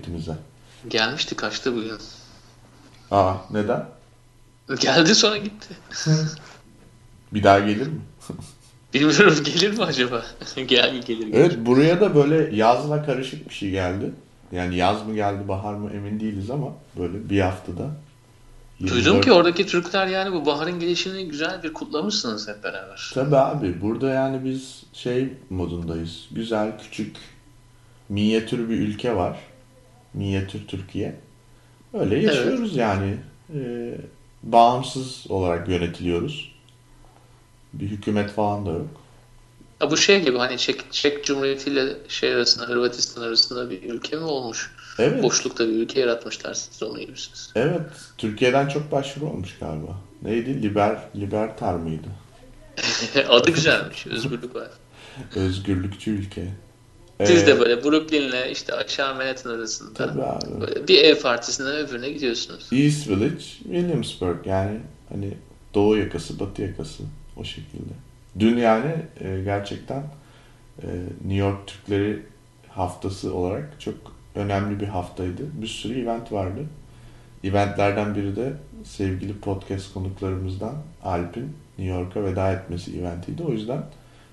memleketimize? Gelmişti kaçtı bugün. Aa neden? Geldi sonra gitti. Bir daha gelir mi? Bilmiyorum gelir mi acaba? Gel gelir gelir. Evet buraya da böyle yazla karışık bir şey geldi. Yani yaz mı geldi bahar mı emin değiliz ama böyle bir haftada. Duydum 24 ki oradaki Türkler yani bu baharın gelişini güzel bir kutlamışsınız hep beraber. Tabii abi burada yani biz şey modundayız. Güzel küçük minyatür bir ülke var. Minyatür Türkiye. Öyle yaşıyoruz yani. Ee, bağımsız olarak yönetiliyoruz. Bir hükümet falan da yok. Ha, bu şey gibi hani Çek, Çek Cumhuriyeti ile şey arasında Hırvatistan arasında bir ülke mi olmuş? Evet. Boşlukta bir ülke yaratmışlar siz de onun gibisiniz. Evet. Türkiye'den çok başvuru olmuş galiba. Neydi? Liber, Libertar mıydı? Adı güzelmiş. Özgürlük var. Özgürlükçü ülke. Siz Ee, de böyle Brooklyn'le işte aşağı Manhattan arasında böyle bir ev partisinden öbürüne gidiyorsunuz. East Village, Williamsburg yani hani doğu yakası, batı yakası o şekilde. Dün yani e, gerçekten e, New York Türkleri haftası olarak çok önemli bir haftaydı. Bir sürü event vardı. Eventlerden biri de sevgili podcast konuklarımızdan Alp'in New York'a veda etmesi eventiydi. O yüzden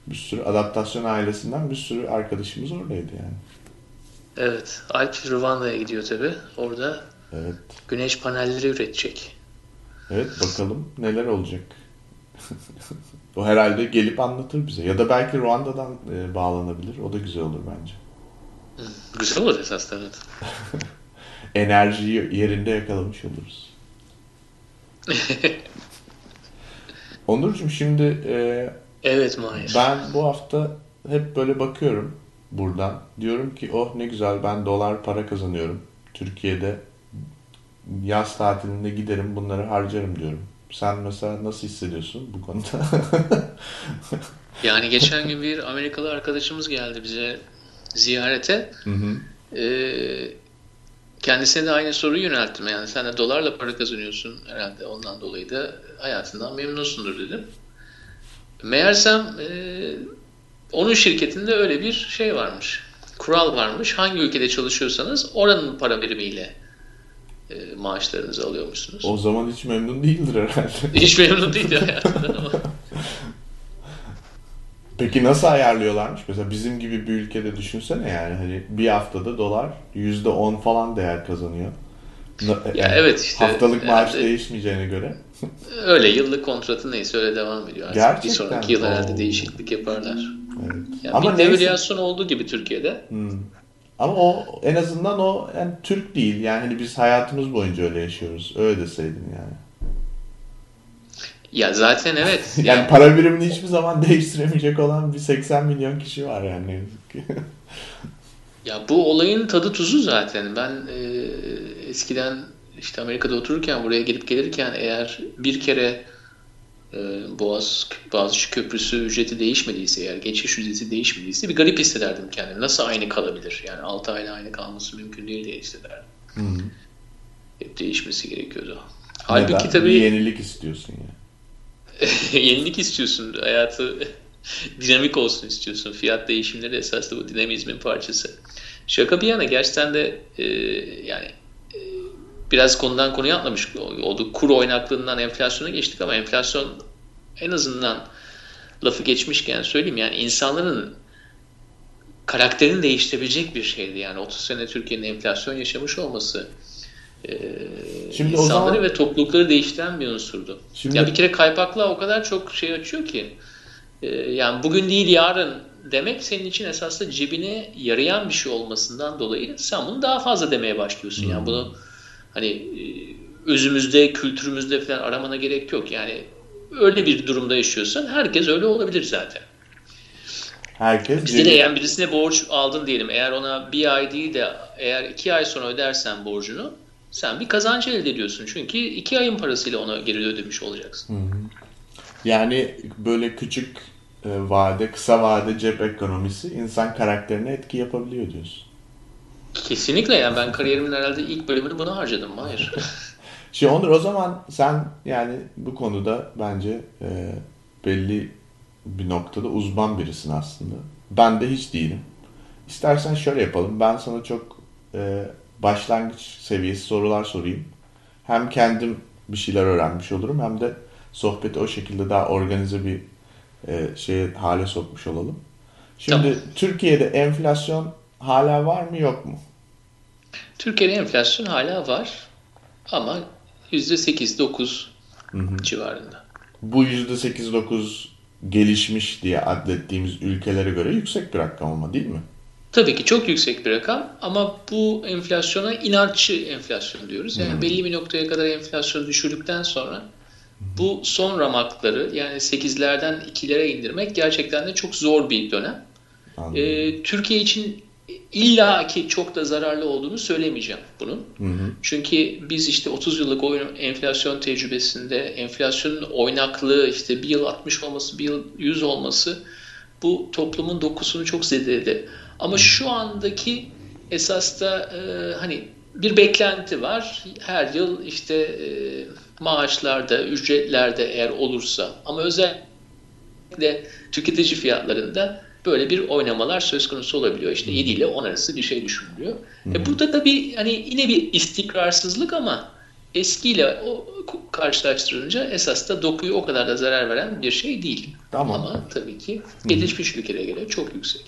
bir sürü adaptasyon ailesinden bir sürü arkadaşımız oradaydı yani. Evet. Alp Rwanda'ya gidiyor tabi. Orada Evet. güneş panelleri üretecek. Evet bakalım neler olacak. o herhalde gelip anlatır bize. Ya da belki Ruanda'dan e, bağlanabilir. O da güzel olur bence. Güzel olur esas evet. Enerjiyi yerinde yakalamış oluruz. Onurcuğum şimdi e, Evet Mahir. ben bu hafta hep böyle bakıyorum buradan. Diyorum ki oh ne güzel ben dolar para kazanıyorum. Türkiye'de yaz tatilinde giderim bunları harcarım diyorum. Sen mesela nasıl hissediyorsun bu konuda? Yani geçen gün bir Amerikalı arkadaşımız geldi bize ziyarete. Hı hı. Ee, kendisine de aynı soruyu yönelttim. Yani sen de dolarla para kazanıyorsun herhalde ondan dolayı da hayatından memnunsundur dedim. Meğersem e, onun şirketinde öyle bir şey varmış. Kural varmış. Hangi ülkede çalışıyorsanız oranın para birimiyle e, maaşlarınızı alıyormuşsunuz. O zaman hiç memnun değildir herhalde. Hiç memnun değildi hayatından ama. Peki nasıl ayarlıyorlarmış? Mesela bizim gibi bir ülkede düşünsene yani hani bir haftada dolar yüzde on falan değer kazanıyor. Ya yani evet işte, Haftalık maaş herhalde- değişmeyeceğine göre. Öyle yıllık kontratı neyse öyle devam ediyor. Artık Gerçekten bir sonraki yıl herhalde değişiklik yaparlar. Evet. Yani Ama bir devalüasyon olduğu gibi Türkiye'de. Hmm. Ama o en azından o yani Türk değil. Yani hani biz hayatımız boyunca öyle yaşıyoruz. Öyle deseydin yani. Ya zaten evet. Yani para birimini hiçbir zaman değiştiremeyecek olan bir 80 milyon kişi var yani ne yazık ki. Ya bu olayın tadı tuzu zaten. Ben e, eskiden işte Amerika'da otururken buraya gelip gelirken eğer bir kere e, Boğaz Boğaziçi Köprüsü ücreti değişmediyse eğer geçiş ücreti değişmediyse bir garip hissederdim kendimi. Nasıl aynı kalabilir? Yani 6 ayla aynı kalması mümkün değil diye hissederdim. Hı. Hep değişmesi gerekiyordu. Halbuki Neden? Bir tabii yenilik istiyorsun ya. yenilik istiyorsun. Hayatı dinamik olsun istiyorsun. Fiyat değişimleri esas da bu dinamizmin parçası. Şaka bir yana gerçekten de e, yani biraz konudan konuya atlamış olduk. Kur oynaklığından enflasyona geçtik ama enflasyon en azından lafı geçmişken söyleyeyim yani insanların karakterini değiştirebilecek bir şeydi. Yani 30 sene Türkiye'nin enflasyon yaşamış olması e, Şimdi o insanları zaman- ve toplulukları değiştiren bir unsurdu. Şimdi- Ya bir kere kaypaklığa o kadar çok şey açıyor ki e, yani bugün değil yarın demek senin için esasında cebine yarayan bir şey olmasından dolayı sen bunu daha fazla demeye başlıyorsun. Yani bunu hani e, özümüzde, kültürümüzde falan aramana gerek yok. Yani öyle bir durumda yaşıyorsan herkes öyle olabilir zaten. Herkes Bizde de yani birisine borç aldın diyelim. Eğer ona bir ay değil de eğer iki ay sonra ödersen borcunu sen bir kazanç elde ediyorsun. Çünkü iki ayın parasıyla ona geri ödemiş olacaksın. Yani böyle küçük e, vade, kısa vade cep ekonomisi insan karakterine etki yapabiliyor diyorsun. Kesinlikle yani ben kariyerimin herhalde ilk bölümünü buna harcadım. Hayır. Şimdi Onur o zaman sen yani bu konuda bence e, belli bir noktada uzman birisin aslında. Ben de hiç değilim. İstersen şöyle yapalım. Ben sana çok e, başlangıç seviyesi sorular sorayım. Hem kendim bir şeyler öğrenmiş olurum hem de sohbeti o şekilde daha organize bir e, şeye hale sokmuş olalım. Şimdi tamam. Türkiye'de enflasyon hala var mı yok mu? Türkiye'de enflasyon hala var ama %8-9 civarında. Bu %8-9 gelişmiş diye adlettiğimiz ülkelere göre yüksek bir rakam ama değil mi? Tabii ki çok yüksek bir rakam ama bu enflasyona inatçı enflasyon diyoruz. Yani hmm. belli bir noktaya kadar enflasyonu düşürdükten sonra bu son ramakları yani 8'lerden 2'lere indirmek gerçekten de çok zor bir dönem. Ee, Türkiye için illa ki çok da zararlı olduğunu söylemeyeceğim bunun. Hı hı. Çünkü biz işte 30 yıllık oyun enflasyon tecrübesinde enflasyonun oynaklığı işte bir yıl 60 olması bir yıl 100 olması bu toplumun dokusunu çok zedeledi. Ama şu andaki esas da e, hani bir beklenti var. Her yıl işte e, maaşlarda, ücretlerde eğer olursa ama özellikle tüketici fiyatlarında böyle bir oynamalar söz konusu olabiliyor. İşte 7 ile 10 arası bir şey düşünülüyor. Hı E burada tabii hani yine bir istikrarsızlık ama eskiyle o karşılaştırınca esas da dokuyu o kadar da zarar veren bir şey değil. Tamam. Ama tabii ki gelişmiş ülkelere göre çok yüksek.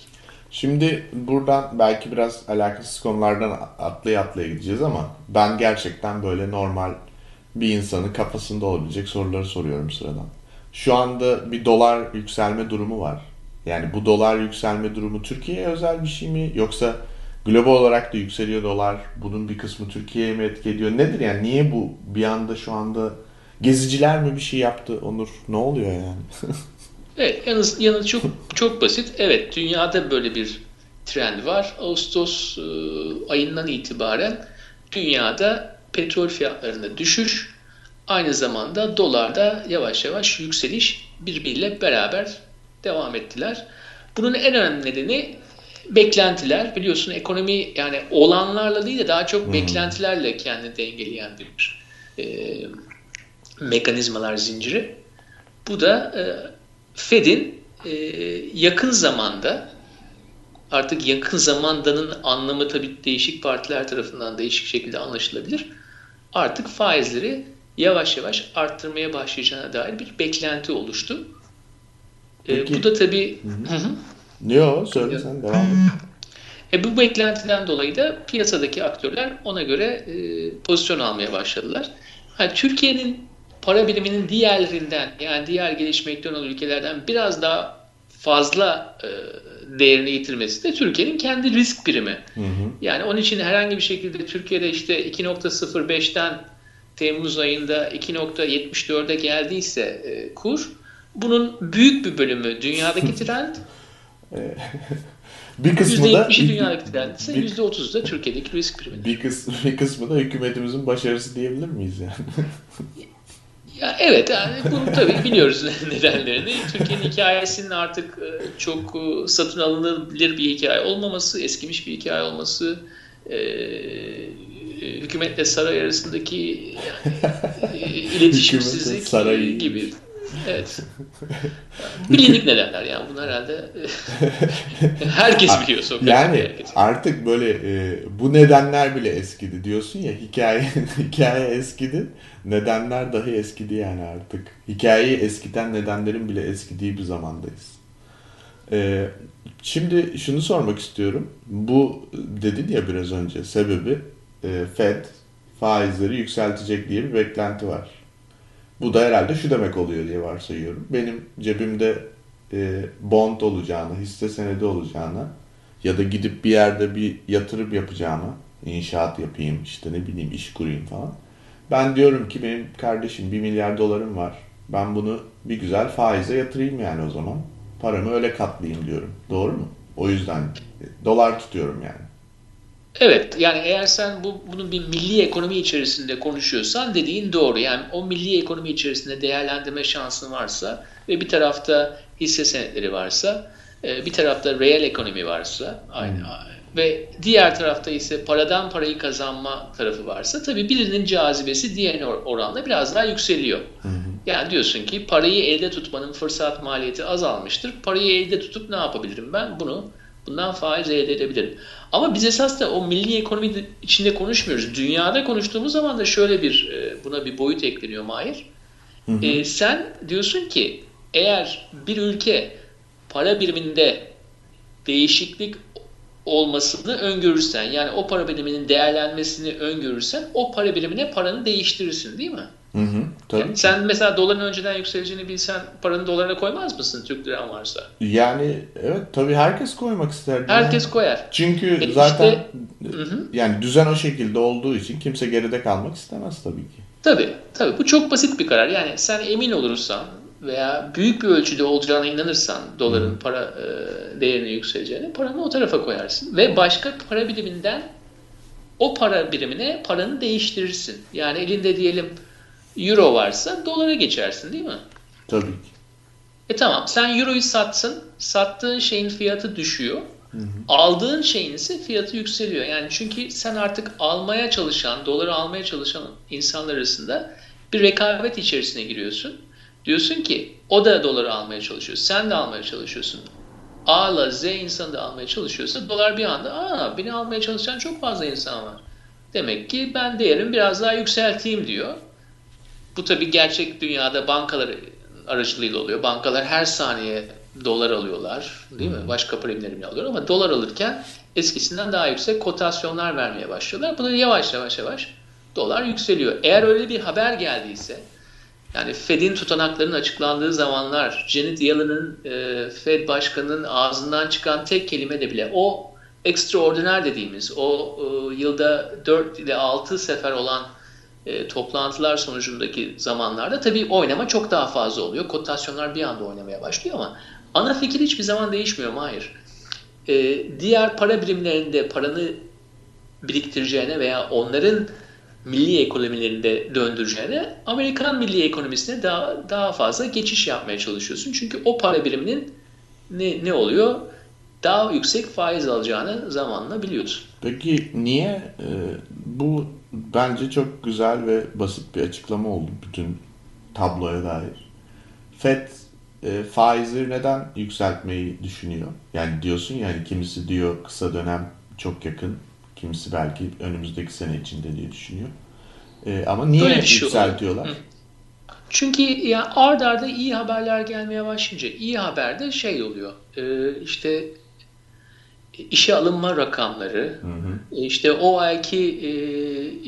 Şimdi buradan belki biraz alakasız konulardan atlaya atlaya gideceğiz ama ben gerçekten böyle normal bir insanın kafasında olabilecek soruları soruyorum sıradan. Şu anda bir dolar yükselme durumu var. Yani bu dolar yükselme durumu Türkiye'ye özel bir şey mi? Yoksa global olarak da yükseliyor dolar. Bunun bir kısmı Türkiye'ye mi etki ediyor? Nedir yani? Niye bu bir anda şu anda geziciler mi bir şey yaptı Onur? Ne oluyor yani? evet yanıt, yanıt çok çok basit. Evet dünyada böyle bir trend var. Ağustos e, ayından itibaren dünyada petrol fiyatlarında düşüş, aynı zamanda dolarda yavaş yavaş yükseliş birbiriyle beraber devam ettiler. Bunun en önemli nedeni beklentiler. Biliyorsun ekonomi yani olanlarla değil de daha çok hmm. beklentilerle kendini dengeleyen bir e, mekanizmalar zinciri. Bu da e, Fed'in e, yakın zamanda artık yakın zamandanın anlamı tabii değişik partiler tarafından değişik şekilde anlaşılabilir. Artık faizleri yavaş yavaş arttırmaya başlayacağına dair bir beklenti oluştu. Peki. E, bu da tabii... Yok söyle sen devam et. E, bu beklentiden dolayı da piyasadaki aktörler ona göre e, pozisyon almaya başladılar. Yani Türkiye'nin para biriminin diğerlerinden yani diğer gelişmekte olan ülkelerden biraz daha fazla e, değerini yitirmesi de Türkiye'nin kendi risk primi. Hı hı. Yani onun için herhangi bir şekilde Türkiye'de işte 2.05'ten Temmuz ayında 2.74'e geldiyse e, kur bunun büyük bir bölümü dünyadaki trend. bir kısmı da dünyadaki trend ise %30 da Türkiye'deki risk primi. Bir, kısmı, bir kısmı da hükümetimizin başarısı diyebilir miyiz yani? Ya evet yani bunu tabii biliyoruz nedenlerini. Türkiye'nin hikayesinin artık e, çok e, satın alınabilir bir hikaye olmaması, eskimiş bir hikaye olması, e, hükümetle saray arasındaki yani, iletişimsizlik saray... gibi Evet. Bilindik nedenler yani bunu herhalde herkes biliyor sokak. Yani herkes. artık böyle e, bu nedenler bile eskidi diyorsun ya hikaye hikaye eskidi nedenler dahi eskidi yani artık. Hikayeyi eskiten nedenlerin bile eskidiği bir zamandayız. E, şimdi şunu sormak istiyorum. Bu dedin ya biraz önce sebebi e, Fed faizleri yükseltecek diye bir beklenti var. Bu da herhalde şu demek oluyor diye varsayıyorum. Benim cebimde e, bond olacağını, hisse senedi olacağını ya da gidip bir yerde bir yatırım yapacağımı, inşaat yapayım, işte ne bileyim iş kurayım falan. Ben diyorum ki benim kardeşim 1 milyar dolarım var. Ben bunu bir güzel faize yatırayım yani o zaman. Paramı öyle katlayayım diyorum. Doğru mu? O yüzden dolar tutuyorum yani. Evet yani eğer sen bu bunun bir milli ekonomi içerisinde konuşuyorsan dediğin doğru. Yani o milli ekonomi içerisinde değerlendirme şansın varsa ve bir tarafta hisse senetleri varsa e, bir tarafta reel ekonomi varsa aynı hmm. ve diğer tarafta ise paradan parayı kazanma tarafı varsa tabii birinin cazibesi diğer oranla biraz daha yükseliyor. Yani diyorsun ki parayı elde tutmanın fırsat maliyeti azalmıştır. Parayı elde tutup ne yapabilirim ben? Bunu bundan faiz elde edebilirim. Ama biz esas da o milli ekonomi içinde konuşmuyoruz. Dünyada konuştuğumuz zaman da şöyle bir e, buna bir boyut ekleniyor Mahir. Hı hı. E, sen diyorsun ki eğer bir ülke para biriminde değişiklik olmasını öngörürsen yani o para biriminin değerlenmesini öngörürsen o para birimine paranı değiştirirsin değil mi? Hı hı, tabii. Yani sen mesela doların önceden yükseleceğini bilsen paranı dolarına koymaz mısın Türk liran varsa? Yani evet tabii herkes koymak ister. Herkes yani. koyar. Çünkü e zaten işte, hı hı. yani düzen o şekilde olduğu için kimse geride kalmak istemez tabii ki. Tabii tabii bu çok basit bir karar. Yani sen emin olursan veya büyük bir ölçüde olacağına inanırsan doların para e, değerine yükseleceğine paranı o tarafa koyarsın ve başka para biriminden o para birimine paranı değiştirirsin. Yani elinde diyelim euro varsa dolara geçersin değil mi? Tabii ki. E tamam sen euroyu satsın, sattığın şeyin fiyatı düşüyor. Hı hı. Aldığın şeyin ise fiyatı yükseliyor. Yani çünkü sen artık almaya çalışan, doları almaya çalışan insanlar arasında bir rekabet içerisine giriyorsun. Diyorsun ki o da doları almaya çalışıyor. Sen de almaya çalışıyorsun. A ile Z insanı da almaya çalışıyorsa dolar bir anda aa beni almaya çalışan çok fazla insan var. Demek ki ben değerimi biraz daha yükselteyim diyor. Bu tabi gerçek dünyada bankalar aracılığıyla oluyor. Bankalar her saniye dolar alıyorlar değil mi? Başka primlerini alıyor ama dolar alırken eskisinden daha yüksek kotasyonlar vermeye başlıyorlar. Bunu yavaş yavaş yavaş dolar yükseliyor. Eğer öyle bir haber geldiyse yani Fed'in tutanaklarının açıklandığı zamanlar Janet Yellen'ın e, Fed başkanının ağzından çıkan tek kelime de bile o extraordinary dediğimiz o e, yılda 4 ile 6 sefer olan e, toplantılar sonucundaki zamanlarda tabii oynama çok daha fazla oluyor. Kotasyonlar bir anda oynamaya başlıyor ama ana fikir hiçbir zaman değişmiyor mu? Hayır. E, diğer para birimlerinde paranı biriktireceğine veya onların milli ekonomilerinde döndüreceğine Amerikan milli ekonomisine daha, daha fazla geçiş yapmaya çalışıyorsun. Çünkü o para biriminin ne, ne oluyor? Daha yüksek faiz alacağını zamanla biliyorsun. Peki niye e, bu bence çok güzel ve basit bir açıklama oldu bütün tabloya dair. Fed e, faizleri neden yükseltmeyi düşünüyor? Yani diyorsun ya hani kimisi diyor kısa dönem çok yakın, kimisi belki önümüzdeki sene içinde diye düşünüyor. E, ama niye Böyle şey yükseltiyorlar? Hı. Çünkü ya ard arda iyi haberler gelmeye başlayınca iyi haber de şey oluyor. E, işte işe alınma rakamları, hı hı. E, işte o ayki e,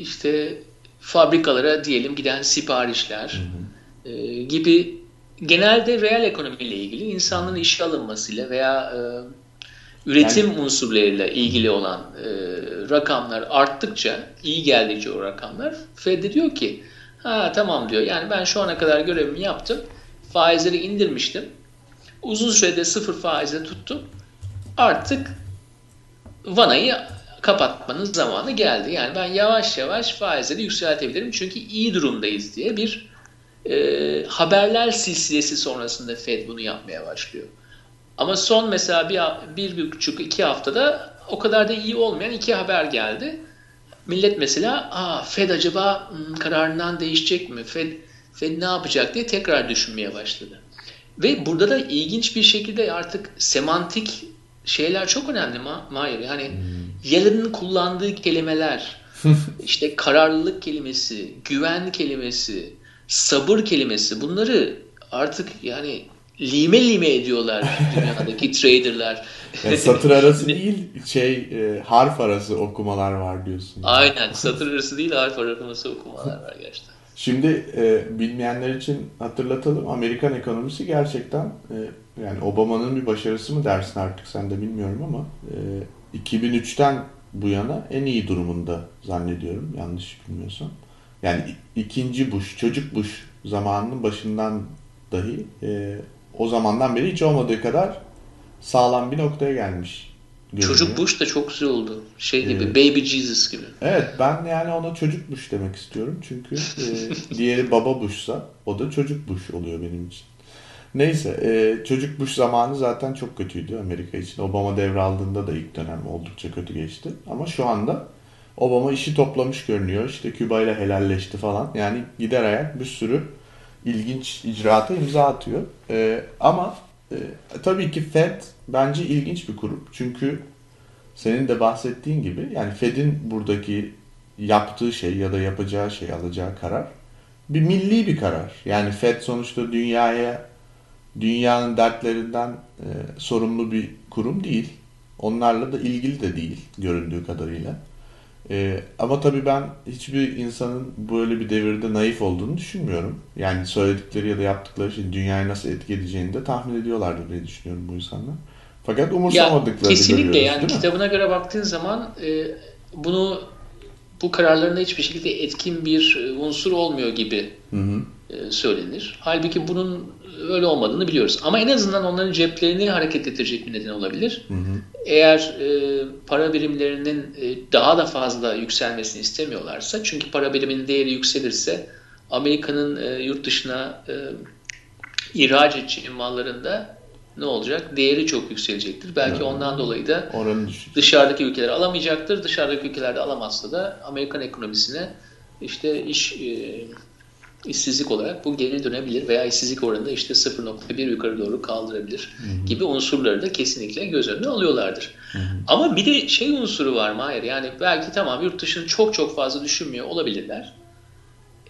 işte fabrikalara diyelim giden siparişler hı hı. E, gibi genelde reel ekonomiyle ilgili insanların işe alınmasıyla veya e, üretim yani, unsurlarıyla ilgili olan e, rakamlar arttıkça, iyi geldikçe o rakamlar Fed diyor ki ha tamam diyor yani ben şu ana kadar görevimi yaptım, faizleri indirmiştim, uzun sürede sıfır faizle tuttum, artık vanayı kapatmanın zamanı geldi. Yani ben yavaş yavaş faizleri yükseltebilirim çünkü iyi durumdayız diye bir e, haberler silsilesi sonrasında Fed bunu yapmaya başlıyor. Ama son mesela bir, bir, buçuk iki haftada o kadar da iyi olmayan iki haber geldi. Millet mesela Aa, Fed acaba hmm, kararından değişecek mi? Fed, Fed ne yapacak diye tekrar düşünmeye başladı. Ve burada da ilginç bir şekilde artık semantik şeyler çok önemli Ma Mahir. Yani hmm. Yellen'ın kullandığı kelimeler, işte kararlılık kelimesi, güven kelimesi, sabır kelimesi bunları artık yani lime lime ediyorlar dünyadaki traderlar. Yani satır arası değil şey e, harf arası okumalar var diyorsun. Aynen satır arası değil harf arası okumalar var gerçekten. Şimdi e, bilmeyenler için hatırlatalım. Amerikan ekonomisi gerçekten e, yani Obama'nın bir başarısı mı dersin artık sen de bilmiyorum ama e, 2003'ten bu yana en iyi durumunda zannediyorum yanlış bilmiyorsam. Yani ikinci Bush, çocuk Bush zamanının başından dahi e, o zamandan beri hiç olmadığı kadar sağlam bir noktaya gelmiş. Görünüyor. Çocuk Bush da çok güzel oldu. Şey gibi, ee, Baby Jesus gibi. Evet, ben yani ona çocuk Bush demek istiyorum. Çünkü e, diğeri baba Bush'sa o da çocuk Bush oluyor benim için. Neyse e, çocuk Bush zamanı zaten çok kötüydü Amerika için. Obama devraldığında da ilk dönem oldukça kötü geçti. Ama şu anda Obama işi toplamış görünüyor. İşte Küba ile helalleşti falan. Yani gider ayak bir sürü ilginç icraata imza atıyor. E, ama e, tabii ki Fed bence ilginç bir kurum. Çünkü senin de bahsettiğin gibi yani Fed'in buradaki yaptığı şey ya da yapacağı şey, alacağı karar bir milli bir karar. Yani Fed sonuçta dünyaya dünyanın dertlerinden e, sorumlu bir kurum değil. Onlarla da ilgili de değil göründüğü kadarıyla. E, ama tabii ben hiçbir insanın böyle bir devirde naif olduğunu düşünmüyorum. Yani söyledikleri ya da yaptıkları şey dünyayı nasıl etki edeceğini de tahmin ediyorlardır diye düşünüyorum bu insanlar. Fakat umursamadıklarını ya, kesinlikle yani kitabına göre baktığın zaman e, bunu bu kararlarında hiçbir şekilde etkin bir unsur olmuyor gibi hı hı. E, söylenir. Halbuki bunun öyle olmadığını biliyoruz. Ama en azından onların ceplerini hareket ettirecek bir neden olabilir. Hı hı. Eğer e, para birimlerinin e, daha da fazla yükselmesini istemiyorlarsa, çünkü para biriminin değeri yükselirse Amerika'nın e, yurt dışına e, ihraç edeceği mallarında ne olacak? Değeri çok yükselecektir. Belki evet. ondan dolayı da dışarıdaki ülkeler alamayacaktır. Dışarıdaki ülkelerde alamazsa da Amerikan ekonomisine işte iş e, işsizlik olarak bu geri dönebilir veya işsizlik oranında işte 0.1 yukarı doğru kaldırabilir Hı-hı. gibi unsurları da kesinlikle göz önüne alıyorlardır. Hı-hı. Ama bir de şey unsuru var Mahir yani belki tamam yurt dışını çok çok fazla düşünmüyor olabilirler.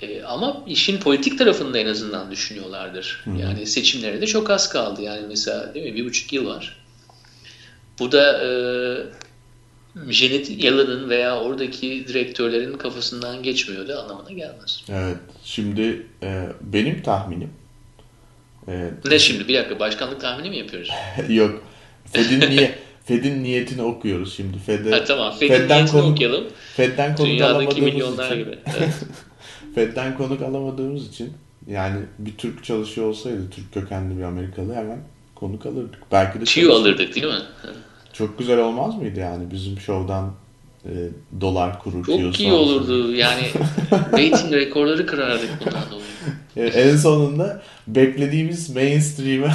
E, ama işin politik tarafında en azından düşünüyorlardır. Hı-hı. Yani seçimlere de çok az kaldı. Yani mesela değil mi bir buçuk yıl var. Bu da e, Janet Yellen'ın veya oradaki direktörlerin kafasından geçmiyor da anlamına gelmez. Evet. Şimdi e, benim tahminim e, Ne şimdi? Bir dakika. Başkanlık tahmini mi yapıyoruz? Yok. Fed'in niye Fed'in niyetini okuyoruz şimdi. Fed'e, ha, tamam. Fed'in Fed'den niyetini konu, okuyalım. Fed'den konuk Dünyadaki milyonlar için, gibi. Evet. Fed'den konuk alamadığımız için yani bir Türk çalışıyor olsaydı Türk kökenli bir Amerikalı hemen konuk alırdık. Belki de Çiğ alırdık değil mi? Çok güzel olmaz mıydı yani bizim şovdan e, dolar kuru Çok iyi olurdu yani rating rekorları kırardık bundan dolayı. en sonunda beklediğimiz mainstream'e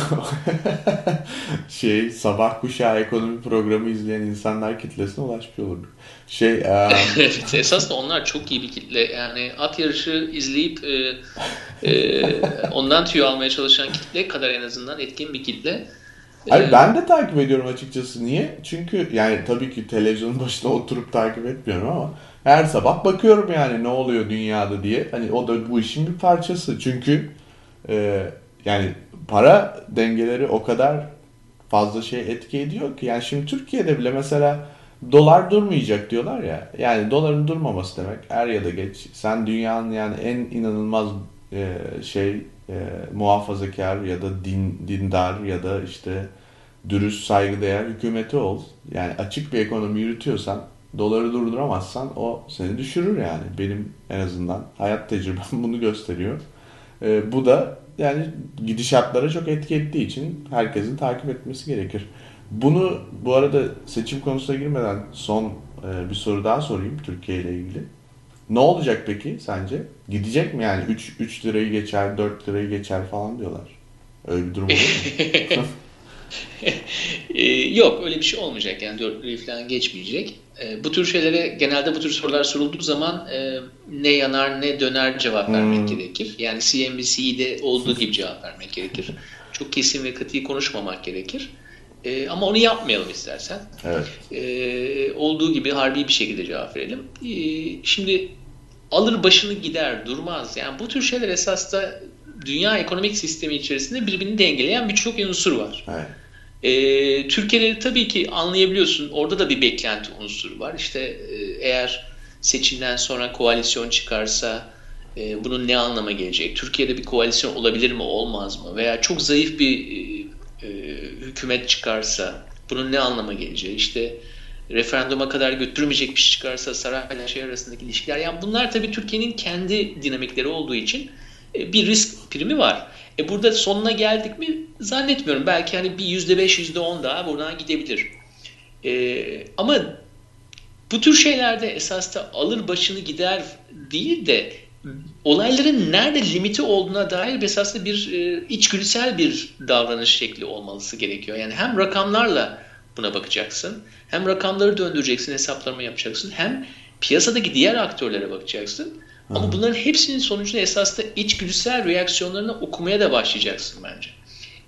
şey sabah kuşağı ekonomi programı izleyen insanlar kitlesine ulaşmış olurduk. Şey, um... evet, esas da onlar çok iyi bir kitle. Yani at yarışı izleyip e, e, ondan tüy almaya çalışan kitle kadar en azından etkin bir kitle. Hayır, ben de takip ediyorum açıkçası. Niye? Çünkü yani tabii ki televizyonun başında oturup takip etmiyorum ama her sabah bakıyorum yani ne oluyor dünyada diye. Hani o da bu işin bir parçası. Çünkü e, yani para dengeleri o kadar fazla şey etki ediyor ki. Yani şimdi Türkiye'de bile mesela dolar durmayacak diyorlar ya. Yani doların durmaması demek er ya da geç. Sen dünyanın yani en inanılmaz e, şey e, muhafazakar ya da din dindar ya da işte dürüst saygıdeğer hükümeti ol. Yani açık bir ekonomi yürütüyorsan doları durduramazsan o seni düşürür yani. Benim en azından hayat tecrübem bunu gösteriyor. E, bu da yani gidişatlara çok etki ettiği için herkesin takip etmesi gerekir. Bunu bu arada seçim konusuna girmeden son e, bir soru daha sorayım Türkiye ile ilgili. Ne olacak peki sence? Gidecek mi yani 3 3 lirayı geçer, 4 lirayı geçer falan diyorlar. Öyle bir durum olur mu? Ee, yok öyle bir şey olmayacak yani 4 lirayı falan geçmeyecek. E, bu tür şeylere genelde bu tür sorular sorulduğu zaman e, ne yanar ne döner cevap vermek hmm. gerekir. Yani CNBC'de olduğu gibi cevap vermek gerekir. Çok kesin ve katı konuşmamak gerekir. E, ama onu yapmayalım istersen. Evet. E, olduğu gibi harbi bir şekilde cevap verelim. E, şimdi alır başını gider durmaz. Yani bu tür şeyler esas da dünya ekonomik sistemi içerisinde birbirini dengeleyen birçok unsur var. Evet. E, Türkiye'de tabii ki anlayabiliyorsun orada da bir beklenti unsuru var. İşte e, eğer seçimden sonra koalisyon çıkarsa e, bunun ne anlama gelecek? Türkiye'de bir koalisyon olabilir mi olmaz mı? Veya çok zayıf bir e, e, hükümet çıkarsa bunun ne anlama geleceği? İşte referanduma kadar götürmeyecek bir şey çıkarsa sarayla şey arasındaki ilişkiler. Yani bunlar tabii Türkiye'nin kendi dinamikleri olduğu için e, bir risk primi var. E burada sonuna geldik mi zannetmiyorum. Belki hani bir yüzde beş, yüzde on daha buradan gidebilir. E, ama bu tür şeylerde esas da alır başını gider değil de olayların nerede limiti olduğuna dair esasında bir e, içgüdüsel bir davranış şekli olması gerekiyor. Yani hem rakamlarla buna bakacaksın, hem rakamları döndüreceksin, hesaplama yapacaksın, hem piyasadaki diğer aktörlere bakacaksın. Ama Hı. bunların hepsinin sonucunda esasında içgüdüsel reaksiyonlarını okumaya da başlayacaksın bence.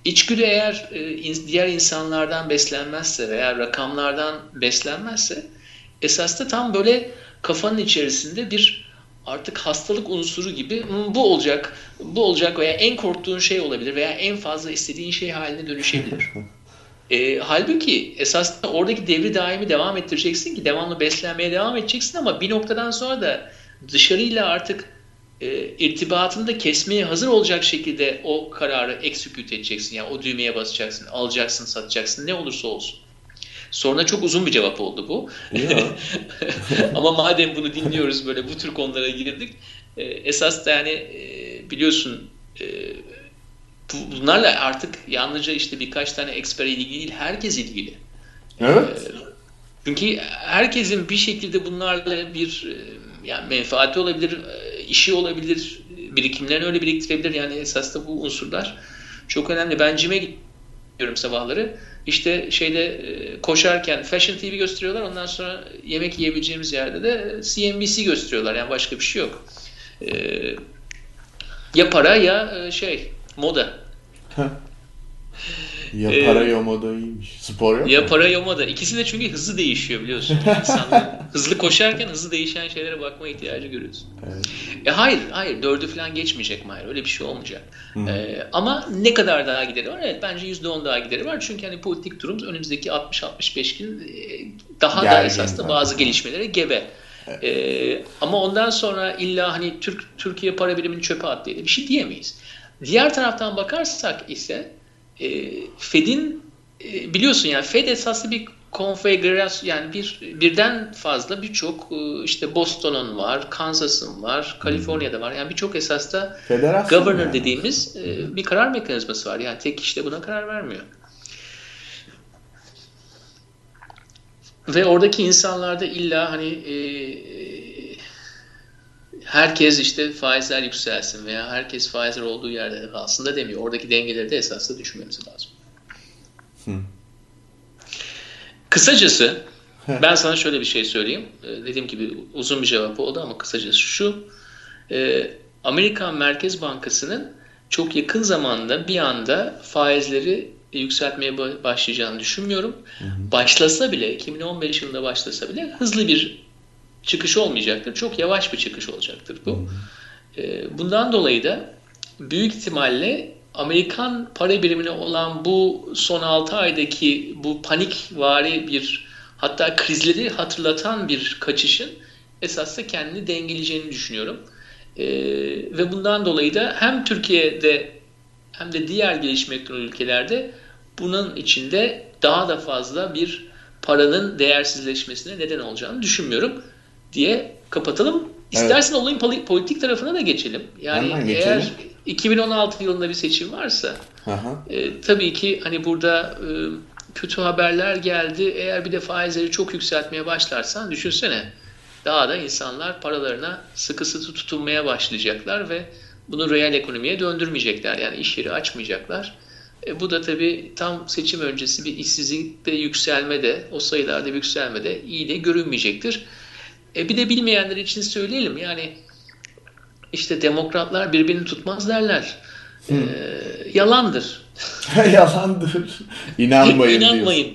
İçgüdü eğer e, diğer insanlardan beslenmezse veya rakamlardan beslenmezse esasında tam böyle kafanın içerisinde bir artık hastalık unsuru gibi bu olacak, bu olacak veya en korktuğun şey olabilir veya en fazla istediğin şey haline dönüşebilir. e, halbuki esasında oradaki devri daimi devam ettireceksin ki devamlı beslenmeye devam edeceksin ama bir noktadan sonra da dışarıyla artık e, irtibatını da kesmeye hazır olacak şekilde o kararı execute edeceksin. Yani o düğmeye basacaksın, alacaksın, satacaksın ne olursa olsun. Soruna çok uzun bir cevap oldu bu. Ama madem bunu dinliyoruz böyle bu tür konulara girdik. E, esas da yani e, biliyorsun e, bunlarla artık yalnızca işte birkaç tane eksper ilgili değil herkes ilgili. Evet. E, çünkü herkesin bir şekilde bunlarla bir yani menfaati olabilir, işi olabilir, birikimlerini öyle biriktirebilir. Yani esas da bu unsurlar çok önemli. Ben cime gidiyorum sabahları. İşte şeyde e, koşarken Fashion TV gösteriyorlar. Ondan sonra yemek yiyebileceğimiz yerde de CNBC gösteriyorlar. Yani başka bir şey yok. Ya para ya şey moda. Ya ee, para ya moda iyiymiş. Spor yok Ya mu? para ya moda. İkisi de çünkü hızlı değişiyor biliyorsun. İnsanlar hızlı koşarken hızlı değişen şeylere bakma ihtiyacı görüyorsun. Evet. E hayır, hayır. Dördü falan geçmeyecek Mahir. Öyle bir şey olmayacak. Ee, ama ne kadar daha gideri var? Evet bence yüzde on daha gideri var. Çünkü hani politik durum önümüzdeki 60-65 gün e, daha Gergin da esasında bazı gelişmelere gebe. Evet. Ee, ama ondan sonra illa hani Türk Türkiye para birimini çöpe at diye bir şey diyemeyiz. Diğer taraftan bakarsak ise e, Fed'in e, biliyorsun yani Fed esaslı bir konfigürasyon yani bir birden fazla birçok e, işte Boston'un var, Kansas'ın var, Kaliforniya'da var. Yani birçok esasda Federasyon governor yani. dediğimiz bir karar mekanizması var. Yani tek kişi de buna karar vermiyor. Ve oradaki insanlarda illa hani e, herkes işte faizler yükselsin veya herkes faizler olduğu yerde kalsın da demiyor. Oradaki dengeleri de esasla düşünmemiz lazım. Hı. Kısacası ben sana şöyle bir şey söyleyeyim. Ee, dediğim gibi uzun bir cevap oldu ama kısacası şu. E, Amerikan Merkez Bankası'nın çok yakın zamanda bir anda faizleri yükseltmeye başlayacağını düşünmüyorum. Hı hı. Başlasa bile 2015 yılında başlasa bile hızlı bir çıkış olmayacaktır. Çok yavaş bir çıkış olacaktır bu. E, bundan dolayı da büyük ihtimalle Amerikan para birimine olan bu son 6 aydaki bu panik vari bir hatta krizleri hatırlatan bir kaçışın esasında kendini dengeleyeceğini düşünüyorum. E, ve bundan dolayı da hem Türkiye'de hem de diğer gelişmekte olan ülkelerde bunun içinde daha da fazla bir paranın değersizleşmesine neden olacağını düşünmüyorum diye kapatalım. İstersen evet. olayın politik tarafına da geçelim. Yani eğer 2016 yılında bir seçim varsa e, tabii ki hani burada e, kötü haberler geldi. Eğer bir de faizleri çok yükseltmeye başlarsan düşünsene daha da insanlar paralarına sıkı sıkı tutunmaya başlayacaklar ve bunu reel ekonomiye döndürmeyecekler. Yani iş yeri açmayacaklar. E, bu da tabii tam seçim öncesi bir işsizlikte yükselme de o sayılarda yükselme de iyi de görünmeyecektir. E bir de bilmeyenler için söyleyelim yani işte demokratlar birbirini tutmaz derler. E, yalandır. yalandır. İnanmayın. İnanmayın.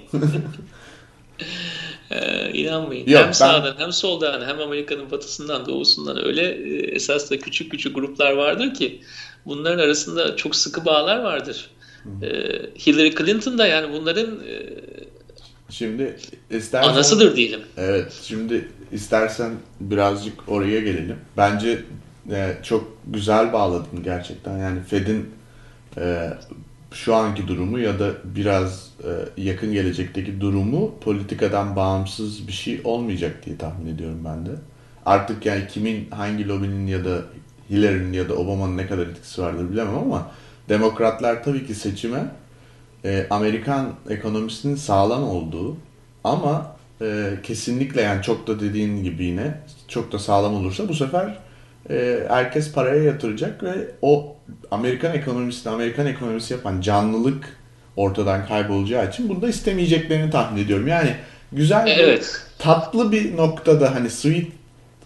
ee, inanmayın. Yok, hem ben... sağdan hem soldan hem Amerika'nın batısından doğusundan öyle e, esas da küçük küçük gruplar vardır ki bunların arasında çok sıkı bağlar vardır. Ee, Hillary Clinton da yani bunların e, Şimdi istersen... Anasıdır diyelim. Evet. Şimdi istersen birazcık oraya gelelim. Bence e, çok güzel bağladın gerçekten. Yani Fed'in e, şu anki durumu ya da biraz e, yakın gelecekteki durumu politikadan bağımsız bir şey olmayacak diye tahmin ediyorum ben de. Artık yani kimin hangi lobinin ya da Hillary'nin ya da Obama'nın ne kadar etkisi vardır bilemem ama demokratlar tabii ki seçime e, Amerikan ekonomisinin sağlam olduğu ama e, kesinlikle yani çok da dediğin gibi yine çok da sağlam olursa bu sefer e, herkes paraya yatıracak ve o Amerikan ekonomisini Amerikan ekonomisi yapan canlılık ortadan kaybolacağı için bunu da istemeyeceklerini tahmin ediyorum. Yani güzel bir, Evet. tatlı bir noktada hani sweet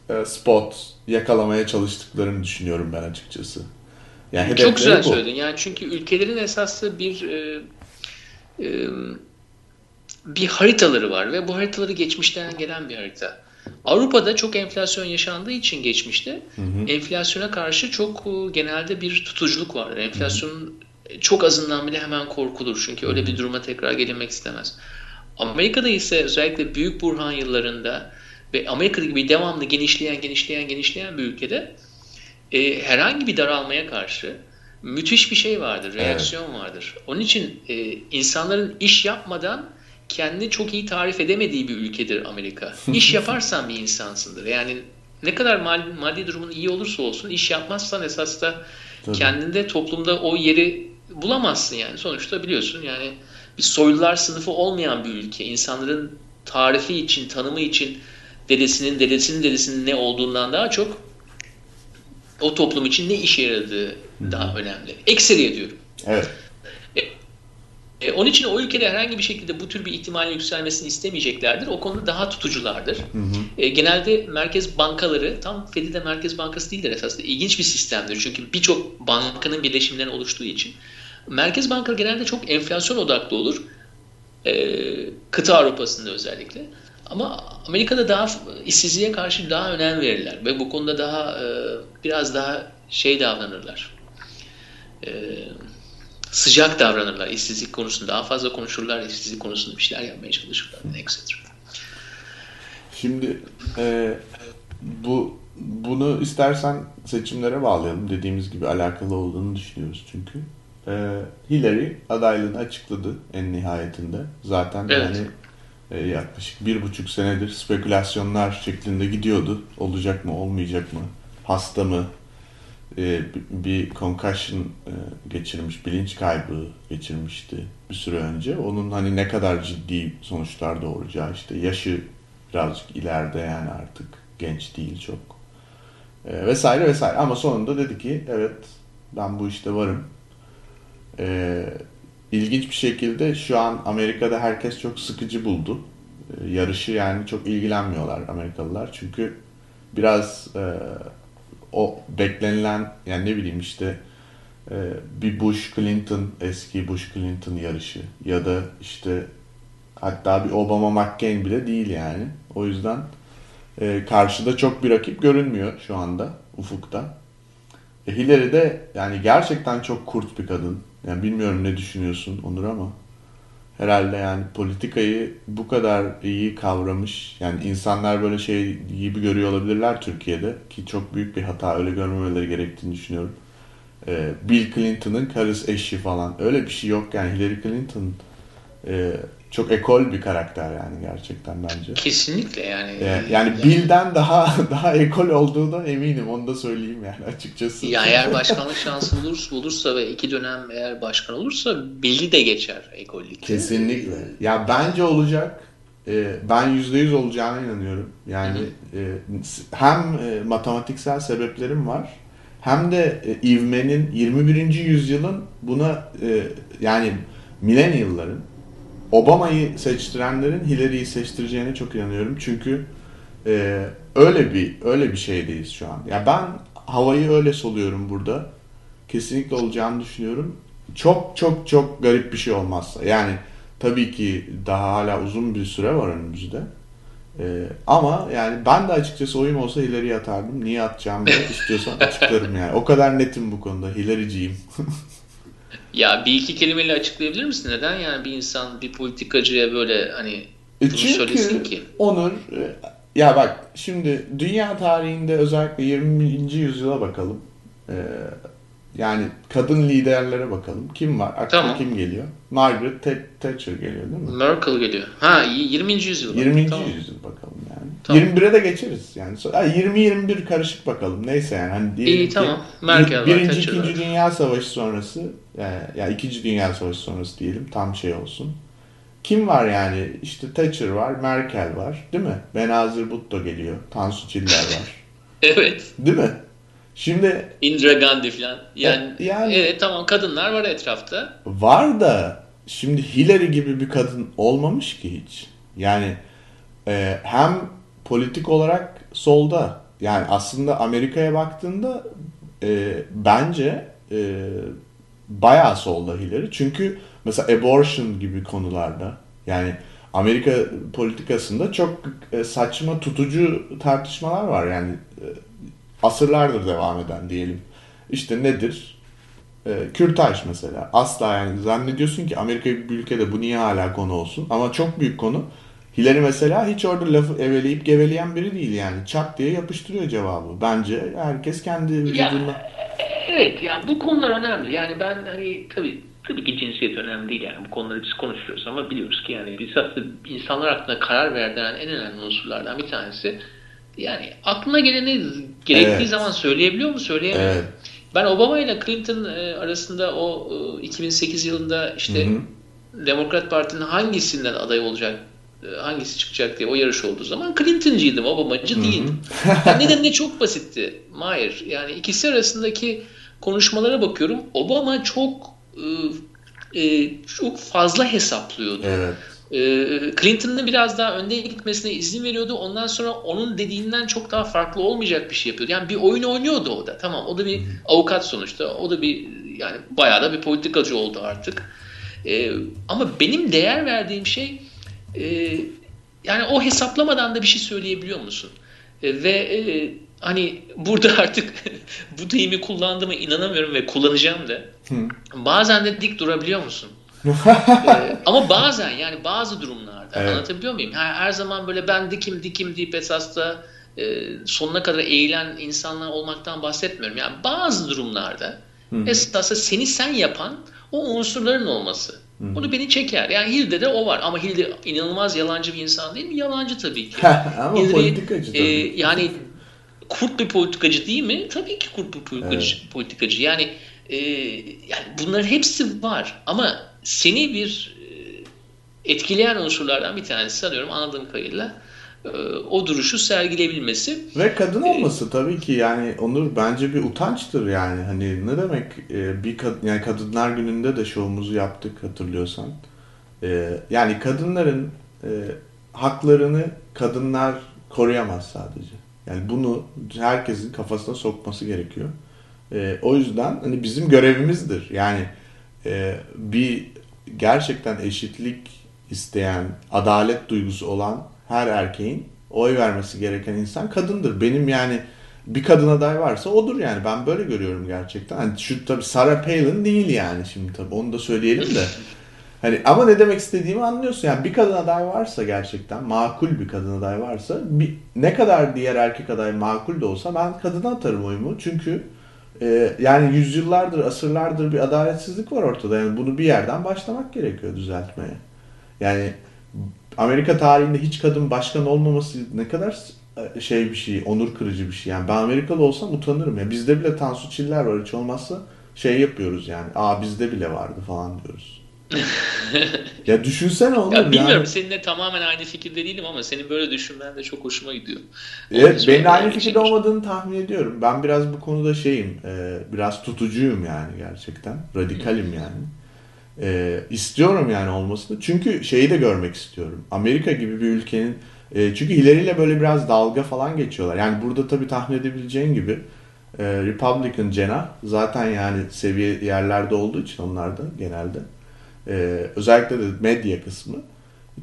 e, spot yakalamaya çalıştıklarını düşünüyorum ben açıkçası. Yani Çok güzel bu. söyledin. Yani çünkü ülkelerin esaslı bir e, e, bir haritaları var ve bu haritaları geçmişten gelen bir harita. Avrupa'da çok enflasyon yaşandığı için geçmişte enflasyona karşı çok e, genelde bir tutuculuk var. Enflasyonun çok azından bile hemen korkulur. Çünkü öyle bir duruma tekrar gelinmek istemez. Amerika'da ise özellikle büyük burhan yıllarında ve Amerika gibi devamlı genişleyen genişleyen genişleyen bir ülkede e, herhangi bir daralmaya karşı müthiş bir şey vardır, reaksiyon vardır. Onun için e, insanların iş yapmadan kendini çok iyi tarif edemediği bir ülkedir Amerika. İş yaparsan bir insansındır. Yani ne kadar maddi, maddi durumun iyi olursa olsun iş yapmazsan esas da Tabii. kendinde toplumda o yeri bulamazsın yani. Sonuçta biliyorsun yani bir soylular sınıfı olmayan bir ülke. İnsanların tarifi için, tanımı için dedesinin, dedesinin dedesinin ne olduğundan daha çok o toplum için ne işe yaradığı daha önemli. Ekseriye diyorum. Evet. E, onun için o ülkede herhangi bir şekilde bu tür bir ihtimalin yükselmesini istemeyeceklerdir. O konuda daha tutuculardır. E, genelde merkez bankaları, tam Fed'i de merkez bankası değildir esasında. İlginç bir sistemdir. Çünkü birçok bankanın birleşiminden oluştuğu için. Merkez bankaları genelde çok enflasyon odaklı olur. E, kıta Avrupa'sında özellikle. Ama Amerika'da daha işsizliğe karşı daha önem verirler. Ve bu konuda daha e, biraz daha şey davranırlar. E, sıcak davranırlar işsizlik konusunda. Daha fazla konuşurlar işsizlik konusunda bir şeyler yapmaya çalışırlar. Etc. Şimdi e, bu bunu istersen seçimlere bağlayalım. Dediğimiz gibi alakalı olduğunu düşünüyoruz çünkü. E, Hillary adaylığını açıkladı en nihayetinde. Zaten Evet. yani e, yaklaşık bir buçuk senedir spekülasyonlar şeklinde gidiyordu. Olacak mı, olmayacak mı? Hasta mı? E, bir concussion e, geçirmiş, bilinç kaybı geçirmişti bir süre önce. Onun hani ne kadar ciddi sonuçlar doğuracağı işte yaşı birazcık ileride yani artık genç değil çok E, vesaire vesaire ama sonunda dedi ki evet ben bu işte varım. E, ilginç bir şekilde şu an Amerika'da herkes çok sıkıcı buldu. E, yarışı yani çok ilgilenmiyorlar Amerikalılar çünkü biraz e, o beklenilen yani ne bileyim işte e, bir Bush Clinton eski Bush Clinton yarışı ya da işte hatta bir Obama McCain bile değil yani. O yüzden e, karşıda çok bir rakip görünmüyor şu anda ufukta. E, Hillary de yani gerçekten çok kurt bir kadın. Yani bilmiyorum ne düşünüyorsun Onur ama herhalde yani politikayı bu kadar iyi kavramış. Yani insanlar böyle şey gibi görüyor olabilirler Türkiye'de ki çok büyük bir hata öyle görmemeleri gerektiğini düşünüyorum. Ee, Bill Clinton'ın karısı eşi falan öyle bir şey yok yani Hillary Clinton e, çok ekol bir karakter yani gerçekten bence. Kesinlikle yani. Ee, yani Bill'den daha daha ekol olduğuna eminim onu da söyleyeyim yani açıkçası. Ya eğer başkanlık şansı bulursa, bulursa ve iki dönem eğer başkan olursa Bill'i de geçer ekollik. Kesinlikle. Ya bence olacak. Ee, ben %100 olacağına inanıyorum. Yani e, hem e, matematiksel sebeplerim var hem de e, ivmenin 21. yüzyılın buna e, yani millennial'ların Obama'yı seçtirenlerin Hillary'yi seçtireceğine çok inanıyorum. Çünkü e, öyle bir öyle bir şeydeyiz şu an. Ya ben havayı öyle soluyorum burada. Kesinlikle olacağını düşünüyorum. Çok çok çok garip bir şey olmazsa. Yani tabii ki daha hala uzun bir süre var önümüzde. Ee, ama yani ben de açıkçası oyum olsa Hillary'ye atardım. Niye atacağımı da istiyorsan açıklarım yani. O kadar netim bu konuda. Hillary'ciyim. Ya bir iki kelimeyle açıklayabilir misin? Neden yani bir insan bir politikacıya böyle hani bunu söylesin ki? Onur ya bak şimdi dünya tarihinde özellikle 20. yüzyıla bakalım. Ee, yani kadın liderlere bakalım. Kim var? Aklına Tamam. kim geliyor? Margaret Th- Thatcher geliyor değil mi? Merkel geliyor. Ha 20. yüzyıl. 20. Tamam. yüzyıl bakalım. Tamam. 21'e de geçeriz yani. So- ha, 20-21 karışık bakalım. Neyse yani. Hani diyelim İyi ki tamam. Merkel Birinci, ikinci. Dünya Savaşı sonrası yani, ya ikinci Dünya Savaşı sonrası diyelim tam şey olsun. Kim var yani? İşte Thatcher var, Merkel var, değil mi? Benazir Bhutto geliyor, Tansu Çiller var. Evet. Değil mi? Şimdi Indira Gandhi falan. Yani, E, yani- evet tamam kadınlar var etrafta. var da şimdi Hillary gibi bir kadın olmamış ki hiç. Yani e, hem politik olarak solda yani aslında Amerika'ya baktığında e, bence e, bayağı solda Hillary. Çünkü mesela abortion gibi konularda yani Amerika politikasında çok e, saçma tutucu tartışmalar var yani e, asırlardır devam eden diyelim. İşte nedir? E, kürtaj mesela. Asla yani zannediyorsun ki Amerika bir ülkede bu niye hala konu olsun? Ama çok büyük konu. Hillary mesela hiç orada lafı eveleyip geveleyen biri değil yani. Çak diye yapıştırıyor cevabı. Bence herkes kendi vücuduna... Evet yani bu konular önemli. Yani ben hani tabii tabii ki cinsiyet önemli değil yani bu konuları biz konuşuyoruz ama biliyoruz ki yani biz aslında insanlar hakkında karar verdiren en önemli unsurlardan bir tanesi yani aklına geleni gerektiği Evet. zaman söyleyebiliyor mu söyleyemiyor. Evet. Ben Obama ile Clinton e, arasında o e, 2008 yılında işte Hı hı. Demokrat Parti'nin hangisinden aday olacak e, hangisi çıkacak diye o yarış olduğu zaman Clinton'cıydım, Obama'cı değildim. Yani nedeni çok basitti. Hayır. Yani ikisi arasındaki konuşmalara bakıyorum. Obama çok e, e, çok fazla hesaplıyordu. Evet. E, Clinton'ın biraz daha önde gitmesine izin veriyordu. Ondan sonra onun dediğinden çok daha farklı olmayacak bir şey yapıyordu. Yani bir oyun oynuyordu o da. Tamam o da bir avukat sonuçta. O da bir yani bayağı da bir politikacı oldu artık. E, ama benim değer verdiğim şey e, yani o hesaplamadan da bir şey söyleyebiliyor musun? E, ve e, hani burada artık bu deyimi kullandığıma inanamıyorum ve kullanacağım da. Bazen de dik durabiliyor musun? Ee, ama bazen yani bazı durumlarda Evet. anlatabiliyor muyum? Her, her zaman böyle ben dikim dikim deyip esas da e, sonuna kadar eğilen insanlar olmaktan bahsetmiyorum. Yani bazı durumlarda esasında seni sen yapan o unsurların olması. Bunu beni çeker. Yani Hilde de o var. Ama Hilde inanılmaz yalancı bir insan değil mi? Yalancı tabii ki. Ama Hillary, politikacı e, tabii. yani kurt bir politikacı değil mi? Tabii ki kurt bir politikacı. politikacı. Yani e, yani bunların hepsi var. Ama seni bir e, etkileyen unsurlardan bir tanesi sanıyorum anladığım kadarıyla e, o duruşu sergileyebilmesi. Ve kadın olması tabii ki yani Onur bence bir utançtır yani hani ne demek e, bir kad yani kadınlar gününde de şovumuzu yaptık hatırlıyorsan. E, yani kadınların e, haklarını kadınlar koruyamaz sadece. Yani bunu herkesin kafasına sokması gerekiyor. E, o yüzden hani bizim görevimizdir. Yani e, bir gerçekten eşitlik isteyen, adalet duygusu olan her erkeğin oy vermesi gereken insan kadındır. Benim yani bir kadın aday varsa odur yani. Ben böyle görüyorum gerçekten. Hani şu tabii Sarah Palin değil yani şimdi tabii onu da söyleyelim de. Hani ama ne demek istediğimi anlıyorsun. Yani bir kadın aday varsa gerçekten makul bir kadın aday varsa bir, ne kadar diğer erkek aday makul de olsa ben kadına atarım oyumu. Çünkü e, yani yüzyıllardır, asırlardır bir adaletsizlik var ortada. Yani bunu bir yerden başlamak gerekiyor düzeltmeye. Yani Amerika tarihinde hiç kadın başkan olmaması ne kadar e, şey bir şey, onur kırıcı bir şey. Yani ben Amerikalı olsam utanırım. Ya bizde bile Tansu Çiller var hiç olmazsa şey yapıyoruz yani. Aa bizde bile vardı falan diyoruz. ya düşünsene oğlum Ya bilmiyorum yani. seninle tamamen aynı fikirde değilim ama senin böyle düşünmen de çok hoşuma gidiyor. Evet, Onu benim aynı fikirde geçeyim. olmadığını tahmin ediyorum. Ben biraz bu konuda şeyim, e, biraz tutucuyum yani gerçekten. Radikalim yani. E, istiyorum yani olmasını. Çünkü şeyi de görmek istiyorum. Amerika gibi bir ülkenin, e, çünkü Hillary ile böyle biraz dalga falan geçiyorlar. Yani burada tabii tahmin edebileceğin gibi e, Republican cenah zaten yani seviye yerlerde olduğu için onlar da genelde. E, özellikle de medya kısmı.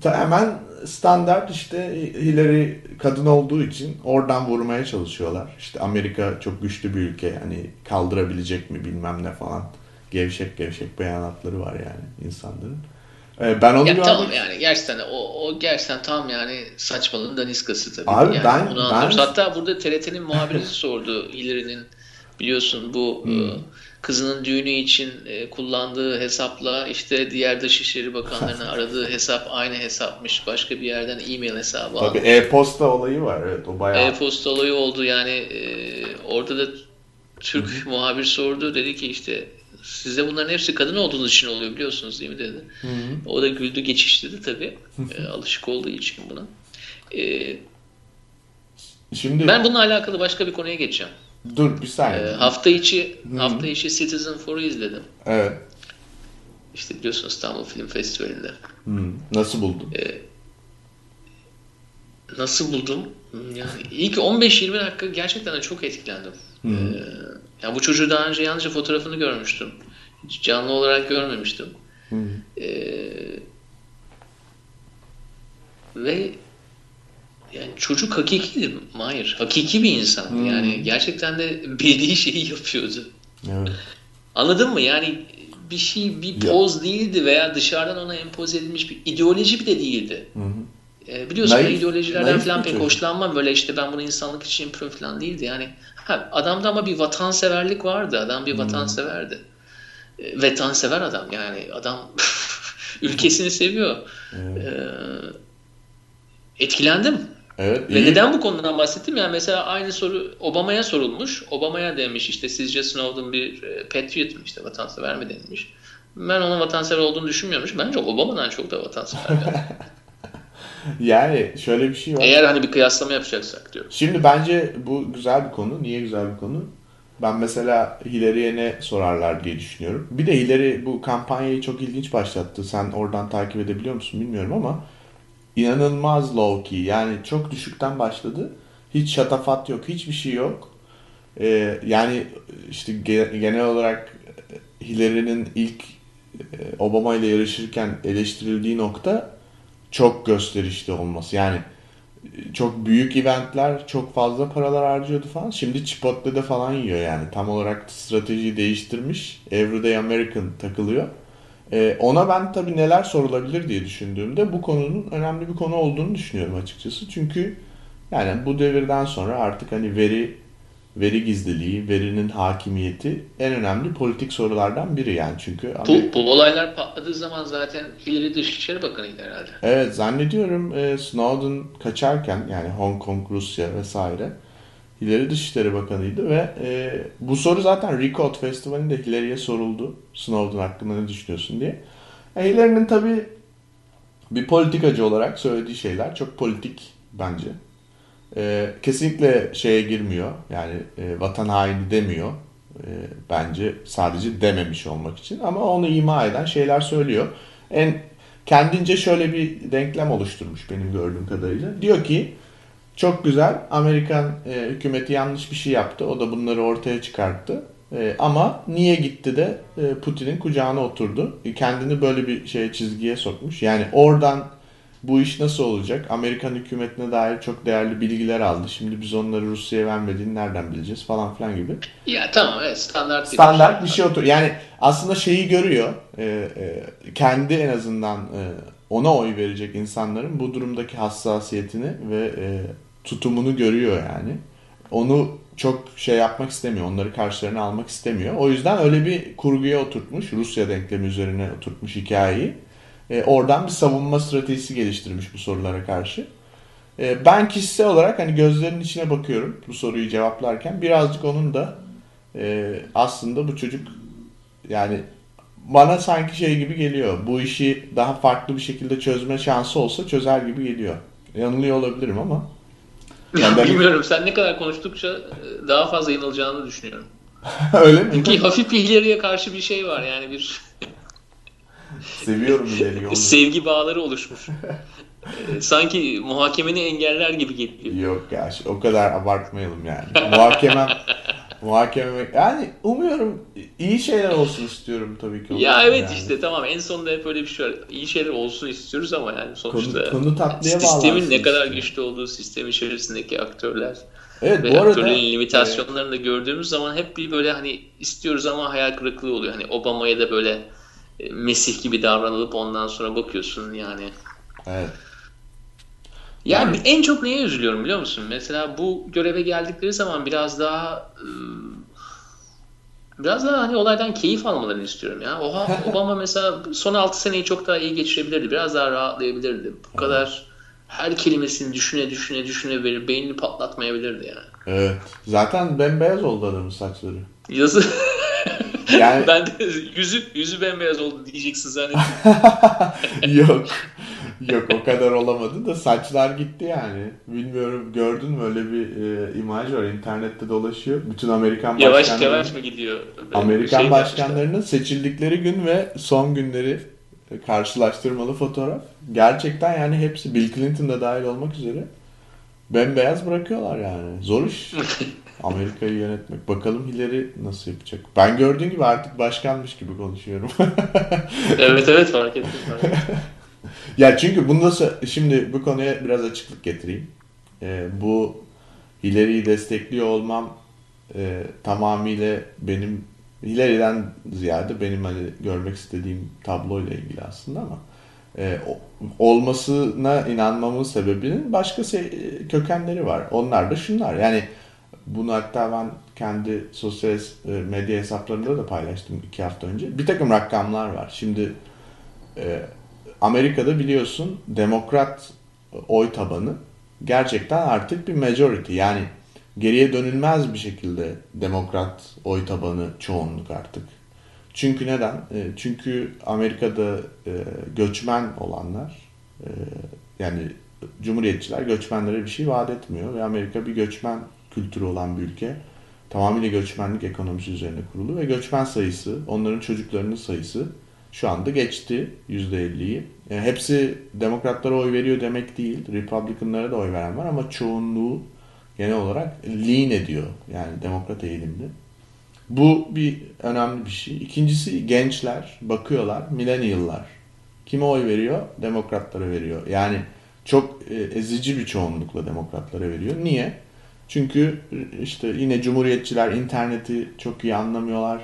Hemen standart işte Hillary kadın olduğu için oradan vurmaya çalışıyorlar. İşte Amerika çok güçlü bir ülke hani kaldırabilecek mi bilmem ne falan. Gevşek gevşek beyanatları var yani insanların. Ee, Ben onu Ya görmek tamam yani gerçekten o, o gerçekten tam yani saçmalığın daniskası tabii. Abi yani ben- bunu ben-. Hatta burada TRT'nin muhabiri sordu Hillary'nin biliyorsun bu Hmm. e, kızının düğünü için e, kullandığı hesapla işte diğer Dışişleri Bakanlarını aradığı hesap aynı hesapmış. Başka bir yerden e-mail hesabı Tabii almış. e-posta olayı var evet o bayağı. E-posta olayı oldu yani e, orada da Türk muhabir sordu dedi ki işte size bunların hepsi kadın olduğunuz için oluyor biliyorsunuz değil mi dedi. Hı hı. O da güldü geçiştirdi tabii. E, alışık olduğu için buna. E, Şimdi ben bununla alakalı başka bir konuya geçeceğim. Dur bir saniye. Ee, hafta içi Hı. hafta içi Citizen 4'u izledim. Evet. İşte biliyorsun İstanbul Film Festivali'nde. Hı. Nasıl buldun? Ee, nasıl buldum? Yani ilk 15-20 dakika gerçekten çok etkilendim. Hı. Ee, yani bu çocuğu daha önce yalnızca fotoğrafını görmüştüm. Hiç canlı olarak görmemiştim. Hı. Ee, ve yani çocuk hakikiydi Mahir. Hakiki bir insan. Hmm. Yani gerçekten de bildiği şeyi yapıyordu. Evet. Anladın mı? Yani bir şey bir poz ya. değildi veya dışarıdan ona empoze edilmiş bir ideoloji bir de değildi. Hı hı. E, biliyorsun naif, ideolojilerden falan pek hoşlanmam. Böyle işte ben bunu insanlık için yapıyorum falan değildi. Yani ha, adamda ama bir vatanseverlik vardı. Adam bir hmm. vatanseverdi. E, vatansever adam yani. Adam ülkesini seviyor. Evet. E, etkilendim. Evet, Ve neden bu konudan bahsettim? Yani mesela aynı soru Obama'ya sorulmuş. Obama'ya demiş işte sizce Snowden bir e, patriot mu işte vatansever mi denilmiş. Ben onun vatansever olduğunu düşünmüyormuş. Bence Obama'dan çok da vatansever. yani şöyle bir şey var. Eğer hani bir kıyaslama yapacaksak diyorum. Şimdi bence bu güzel bir konu. Niye güzel bir konu? Ben mesela Hillary'e ne sorarlar diye düşünüyorum. Bir de Hillary bu kampanyayı çok ilginç başlattı. Sen oradan takip edebiliyor musun bilmiyorum ama inanılmaz low key. Yani çok düşükten başladı. Hiç şatafat yok. Hiçbir şey yok. Ee, yani işte genel olarak Hillary'nin ilk e, Obama ile yarışırken eleştirildiği nokta çok gösterişli olması. Yani e, çok büyük eventler, çok fazla paralar harcıyordu falan. Şimdi Chipotle'de falan yiyor yani. Tam olarak stratejiyi değiştirmiş. Everyday American takılıyor. E, ona ben tabii neler sorulabilir diye düşündüğümde bu konunun önemli bir konu olduğunu düşünüyorum açıkçası. Çünkü yani bu devirden sonra artık hani veri veri gizliliği, verinin hakimiyeti en önemli politik sorulardan biri yani çünkü. Bu, bu olaylar patladığı zaman zaten Hillary Dışişleri Bakanı'ydı herhalde. Evet zannediyorum e, Snowden kaçarken yani Hong Kong, Rusya vesaire Hillary Dışişleri Bakanı'ydı ve e, bu soru zaten Recode Festivali'nde Hillary'e soruldu. Snowden hakkında ne düşünüyorsun diye. E, Hillary'nin tabii bir politikacı olarak söylediği şeyler çok politik bence. E, kesinlikle şeye girmiyor. Yani e, vatan haini demiyor. E, bence sadece dememiş olmak için. Ama onu ima eden şeyler söylüyor. En kendince şöyle bir denklem oluşturmuş benim gördüğüm kadarıyla. Diyor ki çok güzel. Amerikan e, hükümeti yanlış bir şey yaptı. O da bunları ortaya çıkarttı. E, ama niye gitti de e, Putin'in kucağına oturdu? E, kendini böyle bir şeye çizgiye sokmuş. Yani oradan bu iş nasıl olacak? Amerikan hükümetine dair çok değerli bilgiler aldı. Şimdi biz onları Rusya'ya vermediğini nereden bileceğiz falan filan gibi. Ya tamam evet standart standart bir şey, şey otur. Yani aslında şeyi görüyor. E, e, kendi en azından e, ona oy verecek insanların bu durumdaki hassasiyetini ve e, tutumunu görüyor yani. Onu çok şey yapmak istemiyor. Onları karşılarına almak istemiyor. O yüzden öyle bir kurguya oturtmuş. Rusya denklemi üzerine oturtmuş hikayeyi. E, oradan bir savunma stratejisi geliştirmiş bu sorulara karşı. E, ben kişisel olarak hani gözlerinin içine bakıyorum bu soruyu cevaplarken. Birazcık onun da e, aslında bu çocuk yani bana sanki şey gibi geliyor. Bu işi daha farklı bir şekilde çözme şansı olsa çözer gibi geliyor. Yanılıyor olabilirim ama. Ya bilmiyorum. Sen ne kadar konuştukça e, daha fazla yanılacağını düşünüyorum. Öyle mi? Çünkü hafif bir ileriye karşı bir şey var yani bir Seviyorum ileri Sevgi bağları oluşmuş. E, sanki muhakemeni engeller gibi geliyor. Yok ya o kadar abartmayalım yani. Muhakemem muhakeme yani umuyorum iyi şeyler olsun istiyorum tabii ki. Ya evet yani. işte tamam en sonunda hep öyle bir şey var. İyi şeyler olsun istiyoruz ama yani sonuçta konu, konu tatlıya sistemin ne kadar güçlü olduğu sistem içerisindeki aktörler Evet ve bu arada aktörlerin limitasyonlarını da gördüğümüz zaman hep bir böyle hani istiyoruz ama hayal kırıklığı oluyor. Hani Obama'ya da böyle e, Mesih gibi davranılıp ondan sonra bakıyorsun yani. Evet. Yani, en çok neye üzülüyorum biliyor musun? Mesela bu göreve geldikleri zaman biraz daha ıı, biraz daha hani olaydan keyif almalarını istiyorum ya. Oha Obama mesela son 6 seneyi çok daha iyi geçirebilirdi. Biraz daha rahatlayabilirdi. Bu kadar her kelimesini düşüne düşüne düşüne verir. Beynini patlatmayabilirdi yani. Evet. Zaten bembeyaz oldu adamın saçları. Yazı Yani... ben de yüzü yüzü bembeyaz oldu diyeceksin zannettim. Yok. Yok o kadar olamadı da saçlar gitti yani. Bilmiyorum gördün mü öyle bir e, imaj var internette dolaşıyor. Bütün Amerikan yavaş yavaş mı gidiyor? Amerikan şey başkanlarının yapmışlar. seçildikleri gün ve son günleri karşılaştırmalı fotoğraf. Gerçekten yani hepsi Bill Clinton da dahil olmak üzere bembeyaz bırakıyorlar yani. Zor iş. Amerika'yı yönetmek. Bakalım Hillary nasıl yapacak. Ben gördüğün gibi artık başkanmış gibi konuşuyorum. evet evet fark ettim. Fark ettim. ya çünkü bunu nasıl şimdi bu konuya biraz açıklık getireyim. Ee, bu Hillary'yi destekliyor olmam e, tamamıyla benim Hillary'den ziyade benim hani görmek istediğim tabloyla ilgili aslında ama e, olmasına inanmamın sebebinin başka se- kökenleri var. Onlar da şunlar. Yani bunu hatta ben kendi sosyal e, medya hesaplarında da paylaştım iki hafta önce. Bir takım rakamlar var. Şimdi e, Amerika'da biliyorsun demokrat oy tabanı gerçekten artık bir majority. Yani geriye dönülmez bir şekilde demokrat oy tabanı çoğunluk artık. Çünkü neden? E, çünkü Amerika'da e, göçmen olanlar e, yani cumhuriyetçiler göçmenlere bir şey vaat etmiyor ve Amerika bir göçmen kültürü olan bir ülke. Tamamıyla göçmenlik ekonomisi üzerine kurulu ve göçmen sayısı, onların çocuklarının sayısı şu anda geçti %50'yi. Yani hepsi demokratlara oy veriyor demek değil. Republicanlara da oy veren var ama çoğunluğu genel olarak lean ediyor. Yani demokrat eğilimli. Bu bir önemli bir şey. İkincisi gençler bakıyorlar, millennial'lar. Kime oy veriyor? Demokratlara veriyor. Yani çok e, ezici bir çoğunlukla demokratlara veriyor. Niye? Çünkü işte yine cumhuriyetçiler interneti çok iyi anlamıyorlar.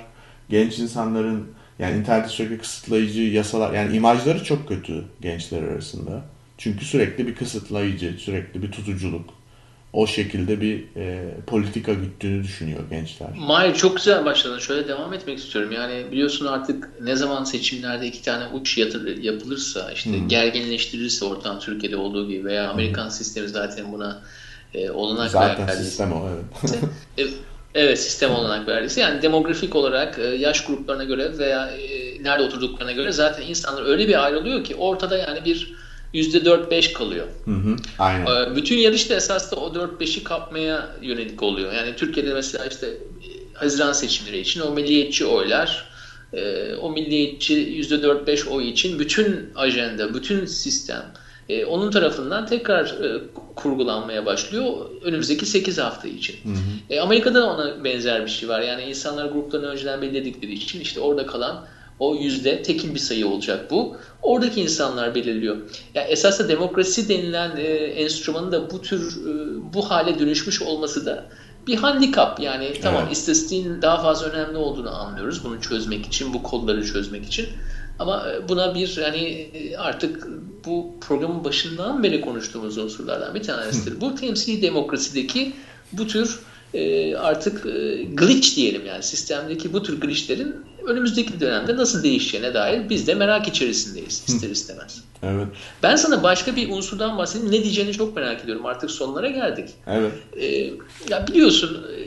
Genç insanların yani interneti sürekli kısıtlayıcı yasalar yani imajları çok kötü gençler arasında. Çünkü sürekli bir kısıtlayıcı, sürekli bir tutuculuk o şekilde bir e, politika güttüğünü düşünüyor gençler. Mahir çok güzel başladın. Şöyle devam etmek istiyorum. Yani biliyorsun artık ne zaman seçimlerde iki tane uç yatır, yapılırsa işte hmm. gerginleştirirse ortam Türkiye'de olduğu gibi veya Amerikan hmm. sistemi zaten buna e, olanak zaten verdiyse. sistem o evet. E, evet sistem olanak verdiyse yani demografik olarak e, yaş gruplarına göre veya e, nerede oturduklarına göre zaten insanlar öyle bir ayrılıyor ki ortada yani bir %4-5 kalıyor. Hı hı, aynen. Ee, bütün yarış da esasında o 4-5'i kapmaya yönelik oluyor. Yani Türkiye'de mesela işte e, Haziran seçimleri için o milliyetçi oylar e, o milliyetçi %4-5 oy için bütün ajanda, bütün sistem e, onun tarafından tekrar kurgulanmaya başlıyor önümüzdeki 8 hafta için. Hı hı. Amerika'da da ona benzer bir şey var. Yani insanlar gruplarını önceden belirledikleri için işte orada kalan o yüzde tekil bir sayı olacak bu. Oradaki insanlar belirliyor. Yani esasında demokrasi denilen e, enstrümanın da bu tür e, bu hale dönüşmüş olması da bir handikap. Yani evet. tamam istatistiğin daha fazla önemli olduğunu anlıyoruz bunu çözmek için, bu kodları çözmek için. Ama e, buna bir yani e, artık bu programın başından beri konuştuğumuz unsurlardan bir tanesidir. bu temsili demokrasideki bu tür e, artık e, glitch diyelim yani sistemdeki bu tür glitchlerin önümüzdeki dönemde nasıl değişeceğine dair biz de merak içerisindeyiz ister istemez. evet. Ben sana başka bir unsurdan bahsedeyim. Ne diyeceğini çok merak ediyorum. Artık sonlara geldik. Evet. Ee, ya biliyorsun e,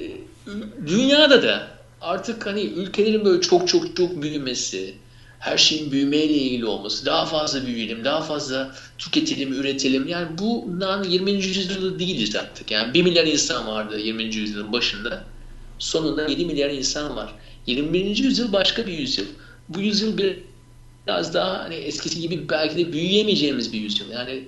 dünyada da artık hani ülkelerin böyle çok çok çok büyümesi, her şeyin büyümeyle ilgili olması, daha fazla büyüyelim, daha fazla tüketelim, üretelim. Yani bundan 20. yüzyılda değiliz artık. Yani 1 milyar insan vardı 20. yüzyılın başında. Sonunda 7 milyar insan var. 21. yüzyıl başka bir yüzyıl. Bu yüzyıl biraz daha hani eskisi gibi belki de büyüyemeyeceğimiz bir yüzyıl. Yani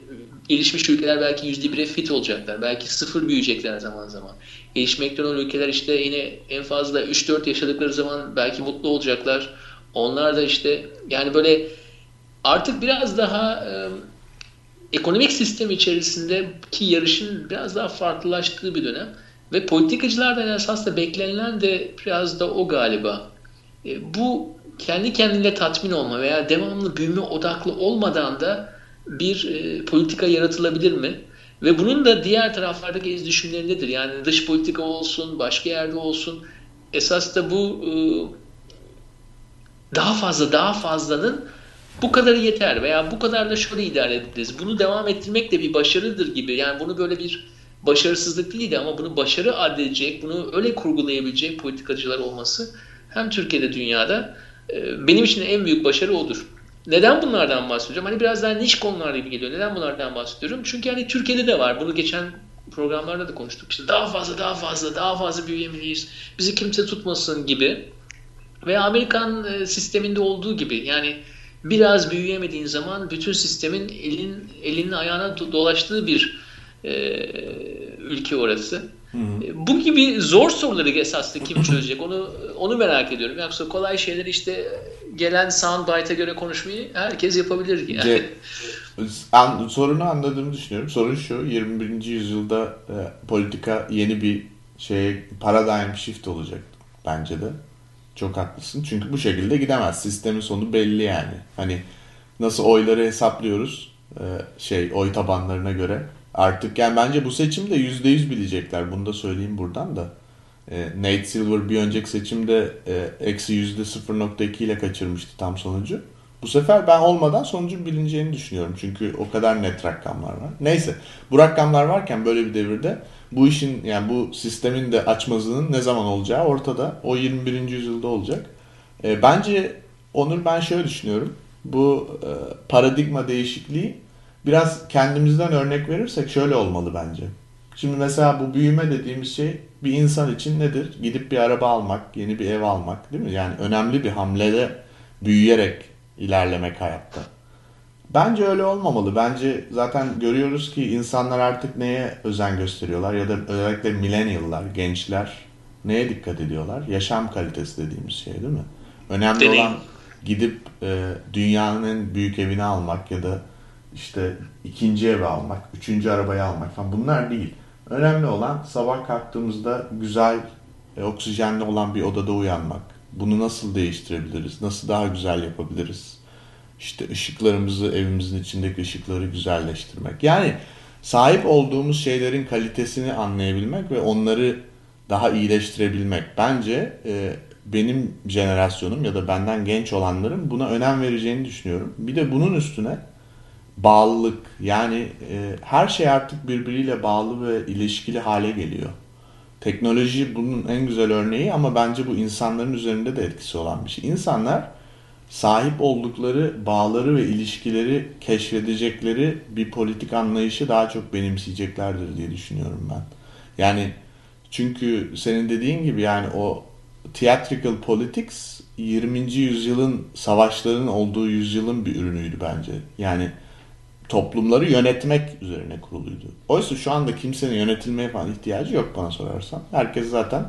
gelişmiş ülkeler belki yüzde bire fit olacaklar. Belki sıfır büyüyecekler zaman zaman. Gelişmekte olan ülkeler işte yine en fazla 3-4 yaşadıkları zaman belki mutlu olacaklar. Onlar da işte yani böyle artık biraz daha e, ekonomik sistem içerisindeki yarışın biraz daha farklılaştığı bir dönem. Ve politikacılardan esas beklenilen de biraz da o galiba. E, bu kendi kendine tatmin olma veya devamlı büyüme odaklı olmadan da bir e, politika yaratılabilir mi? Ve bunun da diğer taraflardaki iz düşümlerindedir. Yani dış politika olsun, başka yerde olsun. Esas da bu e, daha fazla daha fazlanın bu kadarı yeter veya bu kadar da şöyle idare ederiz. Bunu devam ettirmek de bir başarıdır gibi. Yani bunu böyle bir başarısızlık değildi ama bunu başarı adedecek, bunu öyle kurgulayabilecek politikacılar olması hem Türkiye'de dünyada e, benim için en büyük başarı odur. neden bunlardan bahsediyorum? Hani biraz daha niş konular gibi geliyor. Neden bunlardan bahsediyorum? Çünkü hani Türkiye'de de var. Bunu geçen programlarda da konuştuk. İşte daha fazla, daha fazla, daha fazla büyüyemeliyiz. Bizi kimse tutmasın gibi. Ve Amerikan e, sisteminde olduğu gibi yani biraz büyüyemediğin zaman bütün sistemin elin elinin ayağına dolaştığı bir e, ülke orası. Hı hı. E, bu gibi zor soruları esasında kim çözecek onu onu merak ediyorum. Yoksa kolay şeyler işte gelen soundbite'a göre konuşmayı herkes yapabilir yani. Ce, an, sorunu anladığımı düşünüyorum. Sorun şu 21. yüzyılda e, politika yeni bir şey paradigm shift olacak bence de. Çok haklısın. Çünkü bu şekilde gidemez. Sistemin sonu belli yani. Hani nasıl oyları hesaplıyoruz e, şey oy tabanlarına göre. Artık yani bence bu seçimde %100 bilecekler. Bunu da söyleyeyim buradan da. E, Nate Silver bir önceki seçimde e, eksi %0.2 ile kaçırmıştı tam sonucu. Bu sefer ben olmadan sonucun bilineceğini düşünüyorum. Çünkü o kadar net rakamlar var. Neyse bu rakamlar varken böyle bir devirde bu işin yani bu sistemin de açmazının ne zaman olacağı ortada. O 21. yüzyılda olacak. E, bence Onur ben şöyle düşünüyorum. Bu e, paradigma değişikliği biraz kendimizden örnek verirsek şöyle olmalı bence. Şimdi mesela bu büyüme dediğimiz şey bir insan için nedir? Gidip bir araba almak, yeni bir ev almak değil mi? Yani önemli bir hamlede büyüyerek ilerlemek hayatta. Bence öyle olmamalı. Bence zaten görüyoruz ki insanlar artık neye özen gösteriyorlar ya da özellikle millennial'lar, gençler neye dikkat ediyorlar? Yaşam kalitesi dediğimiz şey değil mi? Önemli Deneyim. olan gidip e, dünyanın büyük evini almak ya da işte ikinci evi almak, üçüncü arabayı almak falan bunlar değil. Önemli olan sabah kalktığımızda güzel, e, oksijenli olan bir odada uyanmak. Bunu nasıl değiştirebiliriz? Nasıl daha güzel yapabiliriz? İşte ışıklarımızı, evimizin içindeki ışıkları güzelleştirmek. Yani sahip olduğumuz şeylerin kalitesini anlayabilmek ve onları daha iyileştirebilmek. Bence e, benim jenerasyonum ya da benden genç olanların buna önem vereceğini düşünüyorum. Bir de bunun üstüne bağlılık yani e, her şey artık birbiriyle bağlı ve ilişkili hale geliyor. Teknoloji bunun en güzel örneği ama bence bu insanların üzerinde de etkisi olan bir şey. İnsanlar sahip oldukları bağları ve ilişkileri keşfedecekleri bir politik anlayışı daha çok benimseyeceklerdir diye düşünüyorum ben. Yani çünkü senin dediğin gibi yani o theatrical politics 20. yüzyılın savaşların olduğu yüzyılın bir ürünüydü bence. Yani toplumları yönetmek üzerine kuruluydu. Oysa şu anda kimsenin yönetilmeye falan ihtiyacı yok bana sorarsan. Herkes zaten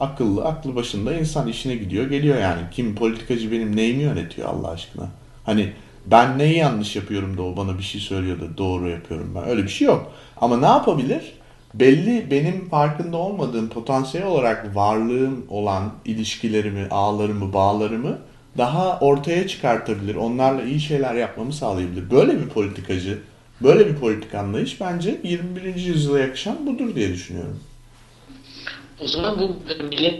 akıllı, aklı başında insan işine gidiyor, geliyor yani. Kim politikacı benim neyimi yönetiyor Allah aşkına? Hani ben neyi yanlış yapıyorum da o bana bir şey söylüyor da doğru yapıyorum ben. Öyle bir şey yok. Ama ne yapabilir? Belli benim farkında olmadığım potansiyel olarak varlığım olan ilişkilerimi, ağlarımı, bağlarımı daha ortaya çıkartabilir. Onlarla iyi şeyler yapmamı sağlayabilir. Böyle bir politikacı, böyle bir politik anlayış bence 21. yüzyıla yakışan budur diye düşünüyorum. O zaman bu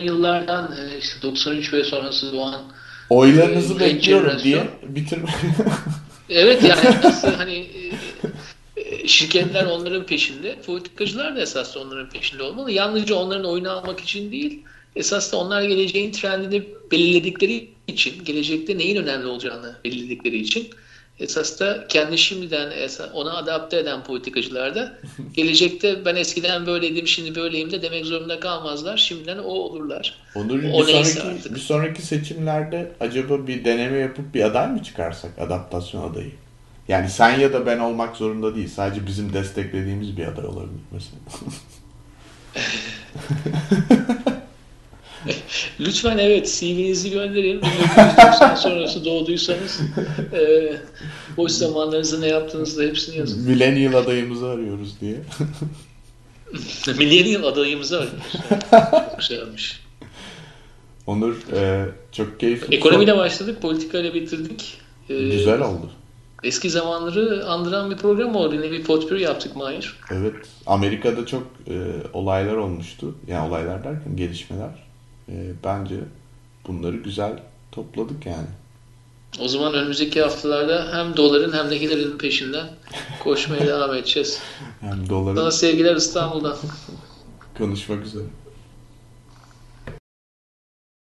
yıllardan e, işte 93 ve sonrası doğan oylarınızı e, bekliyorum diye bitirme. evet yani nasıl hani e, şirketler onların peşinde, politikacılar da esas onların peşinde olmalı. Yalnızca onların oyunu almak için değil, esas da onlar geleceğin trendini belirledikleri için, gelecekte neyin önemli olacağını belirledikleri için esas da kendi şimdiden ona adapte eden politikacılar da gelecekte ben eskiden böyleydim şimdi böyleyim de demek zorunda kalmazlar. Şimdiden o olurlar. Onur, o bir, sonraki, artık. bir sonraki seçimlerde acaba bir deneme yapıp bir aday mı çıkarsak adaptasyon adayı? Yani sen ya da ben olmak zorunda değil. Sadece bizim desteklediğimiz bir aday olabilir mesela. Lütfen evet CV'nizi gönderin. 1990 sonrası doğduysanız e, boş zamanlarınızda ne yaptığınızda hepsini yazın. Millennial adayımızı arıyoruz diye. Millennial adayımızı arıyoruz. Çok güzelmiş. Onur e, çok keyifli. Ekonomiyle başladık, politikayla bitirdik. E, Güzel oldu. Eski zamanları andıran bir program oldu. Yine bir potpürü yaptık Mahir. Evet. Amerika'da çok e, olaylar olmuştu. Yani olaylar derken gelişmeler e, bence bunları güzel topladık yani. O zaman önümüzdeki haftalarda hem doların hem de Hillary'nin peşinden koşmaya devam edeceğiz. Hem doların... Sana sevgiler İstanbul'dan. Konuşmak üzere.